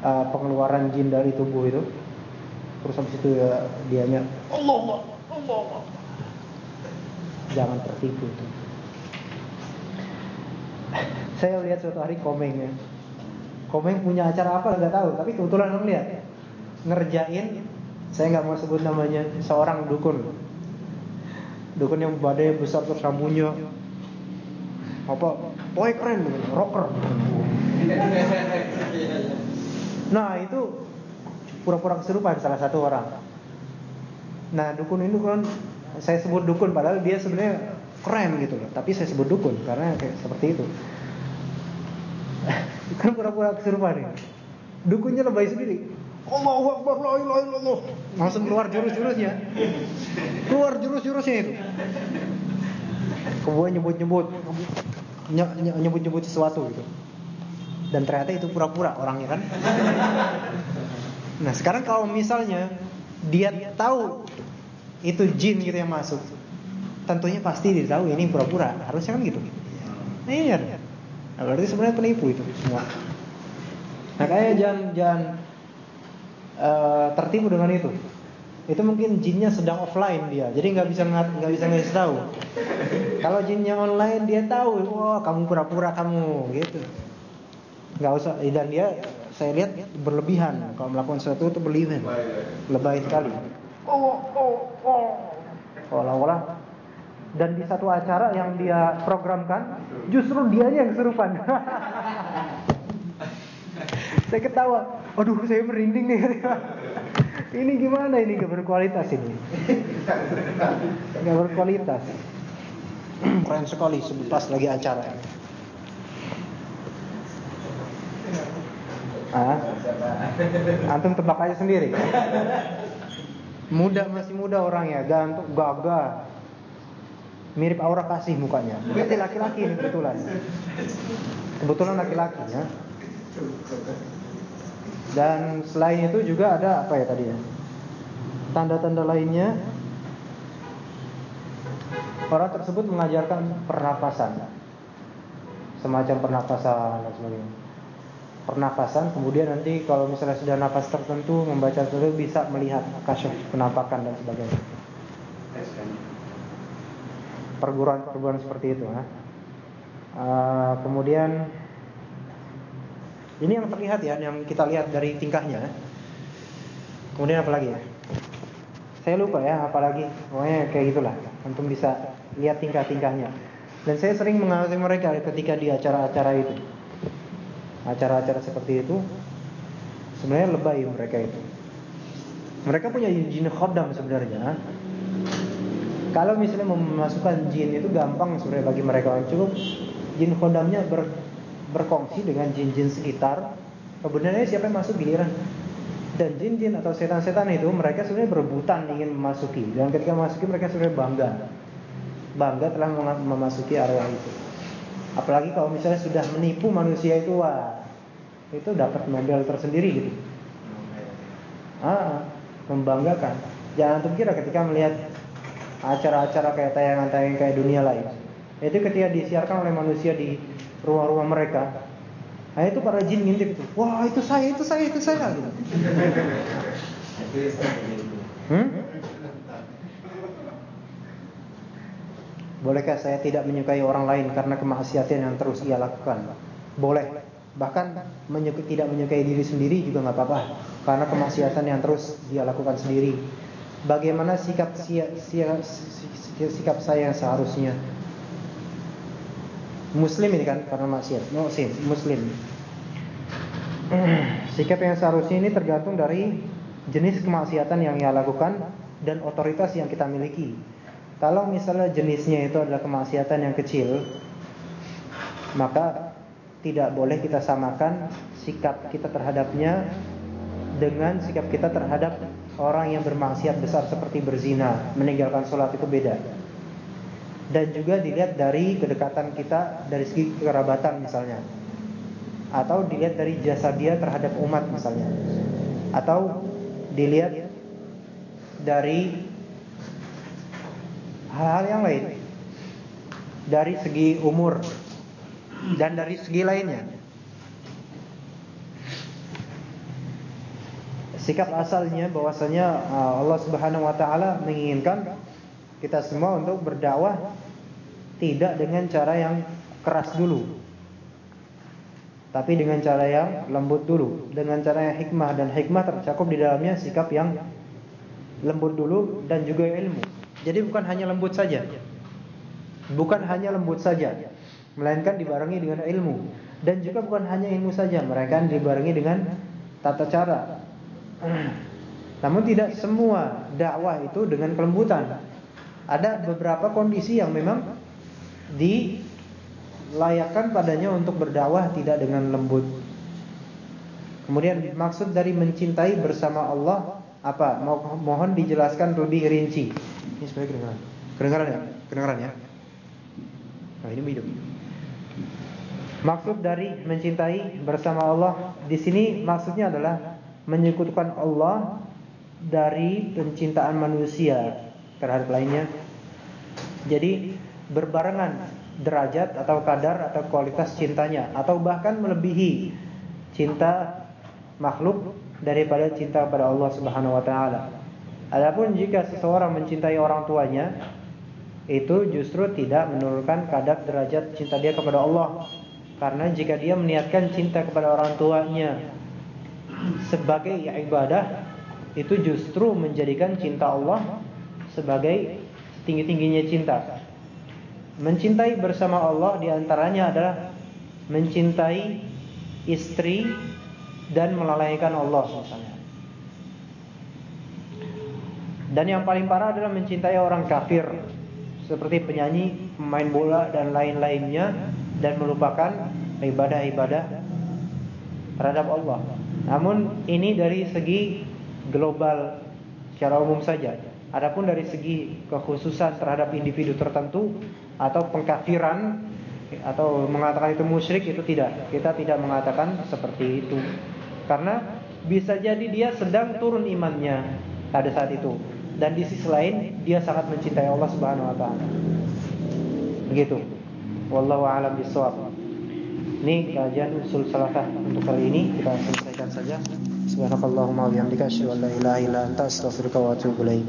uh, pengeluaran jin dari tubuh itu. Terus habis itu ya dianya Allah Allah Allah. Jangan tertipu itu. <laughs> Saya lihat suatu hari komeng ya. Komeng punya acara apa nggak tahu, tapi kebetulan lihat ngerjain. Saya nggak mau sebut namanya seorang dukun. Dukun yang badai besar terus rambutnya apa? Pokoknya keren, rocker. Nah itu pura-pura kesurupan salah satu orang. Nah dukun ini kan saya sebut dukun padahal dia sebenarnya keren gitu loh. Tapi saya sebut dukun karena kayak seperti itu. Kan pura-pura kesurupan nih. Dukunnya lebay sendiri. Allahu Akbar la ilaha illallah. Langsung keluar jurus-jurusnya. Keluar jurus-jurusnya itu. Kemudian nyebut-nyebut nyebut-nyebut sesuatu gitu. Dan ternyata itu pura-pura orangnya kan. Nah, sekarang kalau misalnya dia tahu itu jin gitu yang masuk, tentunya pasti dia tahu ini pura-pura. Harusnya kan gitu. Nah, ini kan. Nah, berarti sebenarnya penipu itu semua. Nah, kayaknya jangan jangan uh, tertipu dengan itu. Itu mungkin jinnya sedang offline dia, jadi nggak bisa nggak bisa ngasih tahu. Kalau jinnya online dia tahu, wah oh, kamu pura-pura kamu gitu. Nggak usah dan dia saya lihat berlebihan kalau melakukan sesuatu itu berlebihan, lebay sekali. Oh oh oh, olah-olah. Dan di satu acara yang dia programkan, justru dia yang kesurupan. <laughs> saya ketawa, aduh saya merinding nih. <laughs> ini gimana ini gak berkualitas ini? Gak berkualitas. <clears throat> Keren sekali sebelas lagi acara. Ah? Antum tebak aja sendiri. Muda masih muda orangnya, gantung gagah. Mirip aura kasih mukanya. Berarti laki-laki ini kebetulan. Kebetulan laki-laki ya. Dan selain itu juga ada apa ya tadi ya? Tanda-tanda lainnya orang tersebut mengajarkan pernapasan. Semacam pernapasan dan sebagainya. Pernapasan kemudian nanti kalau misalnya sudah nafas tertentu membaca tertentu bisa melihat kasyaf penampakan dan sebagainya. Perguruan-perguruan seperti itu. Uh, kemudian ini yang terlihat ya, yang kita lihat dari tingkahnya. Kemudian apa lagi ya? Saya lupa ya, apalagi pokoknya kayak gitulah. Antum bisa lihat tingkah-tingkahnya. Dan saya sering mengamati mereka ketika di acara-acara itu. Acara-acara seperti itu sebenarnya lebay mereka itu. Mereka punya jin khodam sebenarnya. Kalau misalnya memasukkan jin itu gampang sebenarnya bagi mereka cukup jin khodamnya ber berkongsi dengan jin-jin sekitar. Kebenarannya siapa yang masuk giliran? Dan jin-jin atau setan-setan itu mereka sebenarnya berebutan ingin memasuki. Dan ketika memasuki mereka sebenarnya bangga. Bangga telah memasuki area itu. Apalagi kalau misalnya sudah menipu manusia itu wah itu dapat model tersendiri gitu. Ah, membanggakan. Jangan antum kira ketika melihat acara-acara kayak tayangan-tayangan kayak dunia lain. Itu ketika disiarkan oleh manusia di rumah-rumah mereka. Nah itu para jin ngintip itu. Wah itu saya, itu saya, itu saya. Gitu. Hmm? Bolehkah saya tidak menyukai orang lain karena kemaksiatan yang terus ia lakukan? Boleh. Bahkan menyukai, tidak menyukai diri sendiri juga nggak apa-apa karena kemaksiatan yang terus dia lakukan sendiri. Bagaimana sikap sikap saya yang seharusnya? Muslim ini kan karena maksiat. Muslim, muslim. <clears throat> Sikap yang seharusnya ini tergantung dari jenis kemaksiatan yang ia lakukan dan otoritas yang kita miliki. Kalau misalnya jenisnya itu adalah kemaksiatan yang kecil, maka tidak boleh kita samakan sikap kita terhadapnya dengan sikap kita terhadap orang yang bermaksiat besar seperti berzina, meninggalkan sholat itu beda. Dan juga dilihat dari kedekatan kita dari segi kerabatan misalnya, atau dilihat dari jasa dia terhadap umat misalnya, atau dilihat dari hal-hal yang lain dari segi umur dan dari segi lainnya. Sikap asalnya bahwasanya uh, Allah Subhanahu wa taala menginginkan kita semua untuk berdakwah tidak dengan cara yang keras dulu. Tapi dengan cara yang lembut dulu, dengan cara yang hikmah dan hikmah tercakup di dalamnya sikap yang lembut dulu dan juga ilmu. Jadi bukan hanya lembut saja. Bukan hanya lembut saja, melainkan dibarengi dengan ilmu dan juga bukan hanya ilmu saja, mereka dibarengi dengan tata cara. Namun tidak semua dakwah itu dengan kelembutan. Ada beberapa kondisi yang memang dilayakkan padanya untuk berdakwah tidak dengan lembut. Kemudian maksud dari mencintai bersama Allah apa? Mohon dijelaskan lebih rinci. Ini supaya kedengaran. Kedengaran ya? Kedengaran ya? Nah, ini hidup. Maksud dari mencintai bersama Allah di sini maksudnya adalah menyekutukan Allah dari pencintaan manusia terhadap lainnya. Jadi berbarengan derajat atau kadar atau kualitas cintanya atau bahkan melebihi cinta makhluk daripada cinta kepada Allah Subhanahu wa taala. Adapun jika seseorang mencintai orang tuanya, itu justru tidak menurunkan kadar derajat cinta dia kepada Allah. Karena jika dia meniatkan cinta kepada orang tuanya sebagai ibadah, itu justru menjadikan cinta Allah sebagai tinggi-tingginya cinta. Mencintai bersama Allah di antaranya adalah mencintai istri dan melalaikan Allah misalnya. Dan yang paling parah adalah mencintai orang kafir seperti penyanyi, pemain bola dan lain-lainnya dan melupakan ibadah-ibadah terhadap Allah. Namun ini dari segi global secara umum saja. Adapun dari segi kekhususan terhadap individu tertentu atau pengkafiran atau mengatakan itu musyrik itu tidak. Kita tidak mengatakan seperti itu. Karena bisa jadi dia sedang turun imannya pada saat itu dan di sisi lain dia sangat mencintai Allah Subhanahu wa taala. Begitu. Wallahu a'lam bishawab. Ini kajian usul salafah untuk kali ini kita selesaikan saja. Subhanakallahumma wa bihamdika asyhadu an la ilaha illa anta astaghfiruka wa atubu ilaik.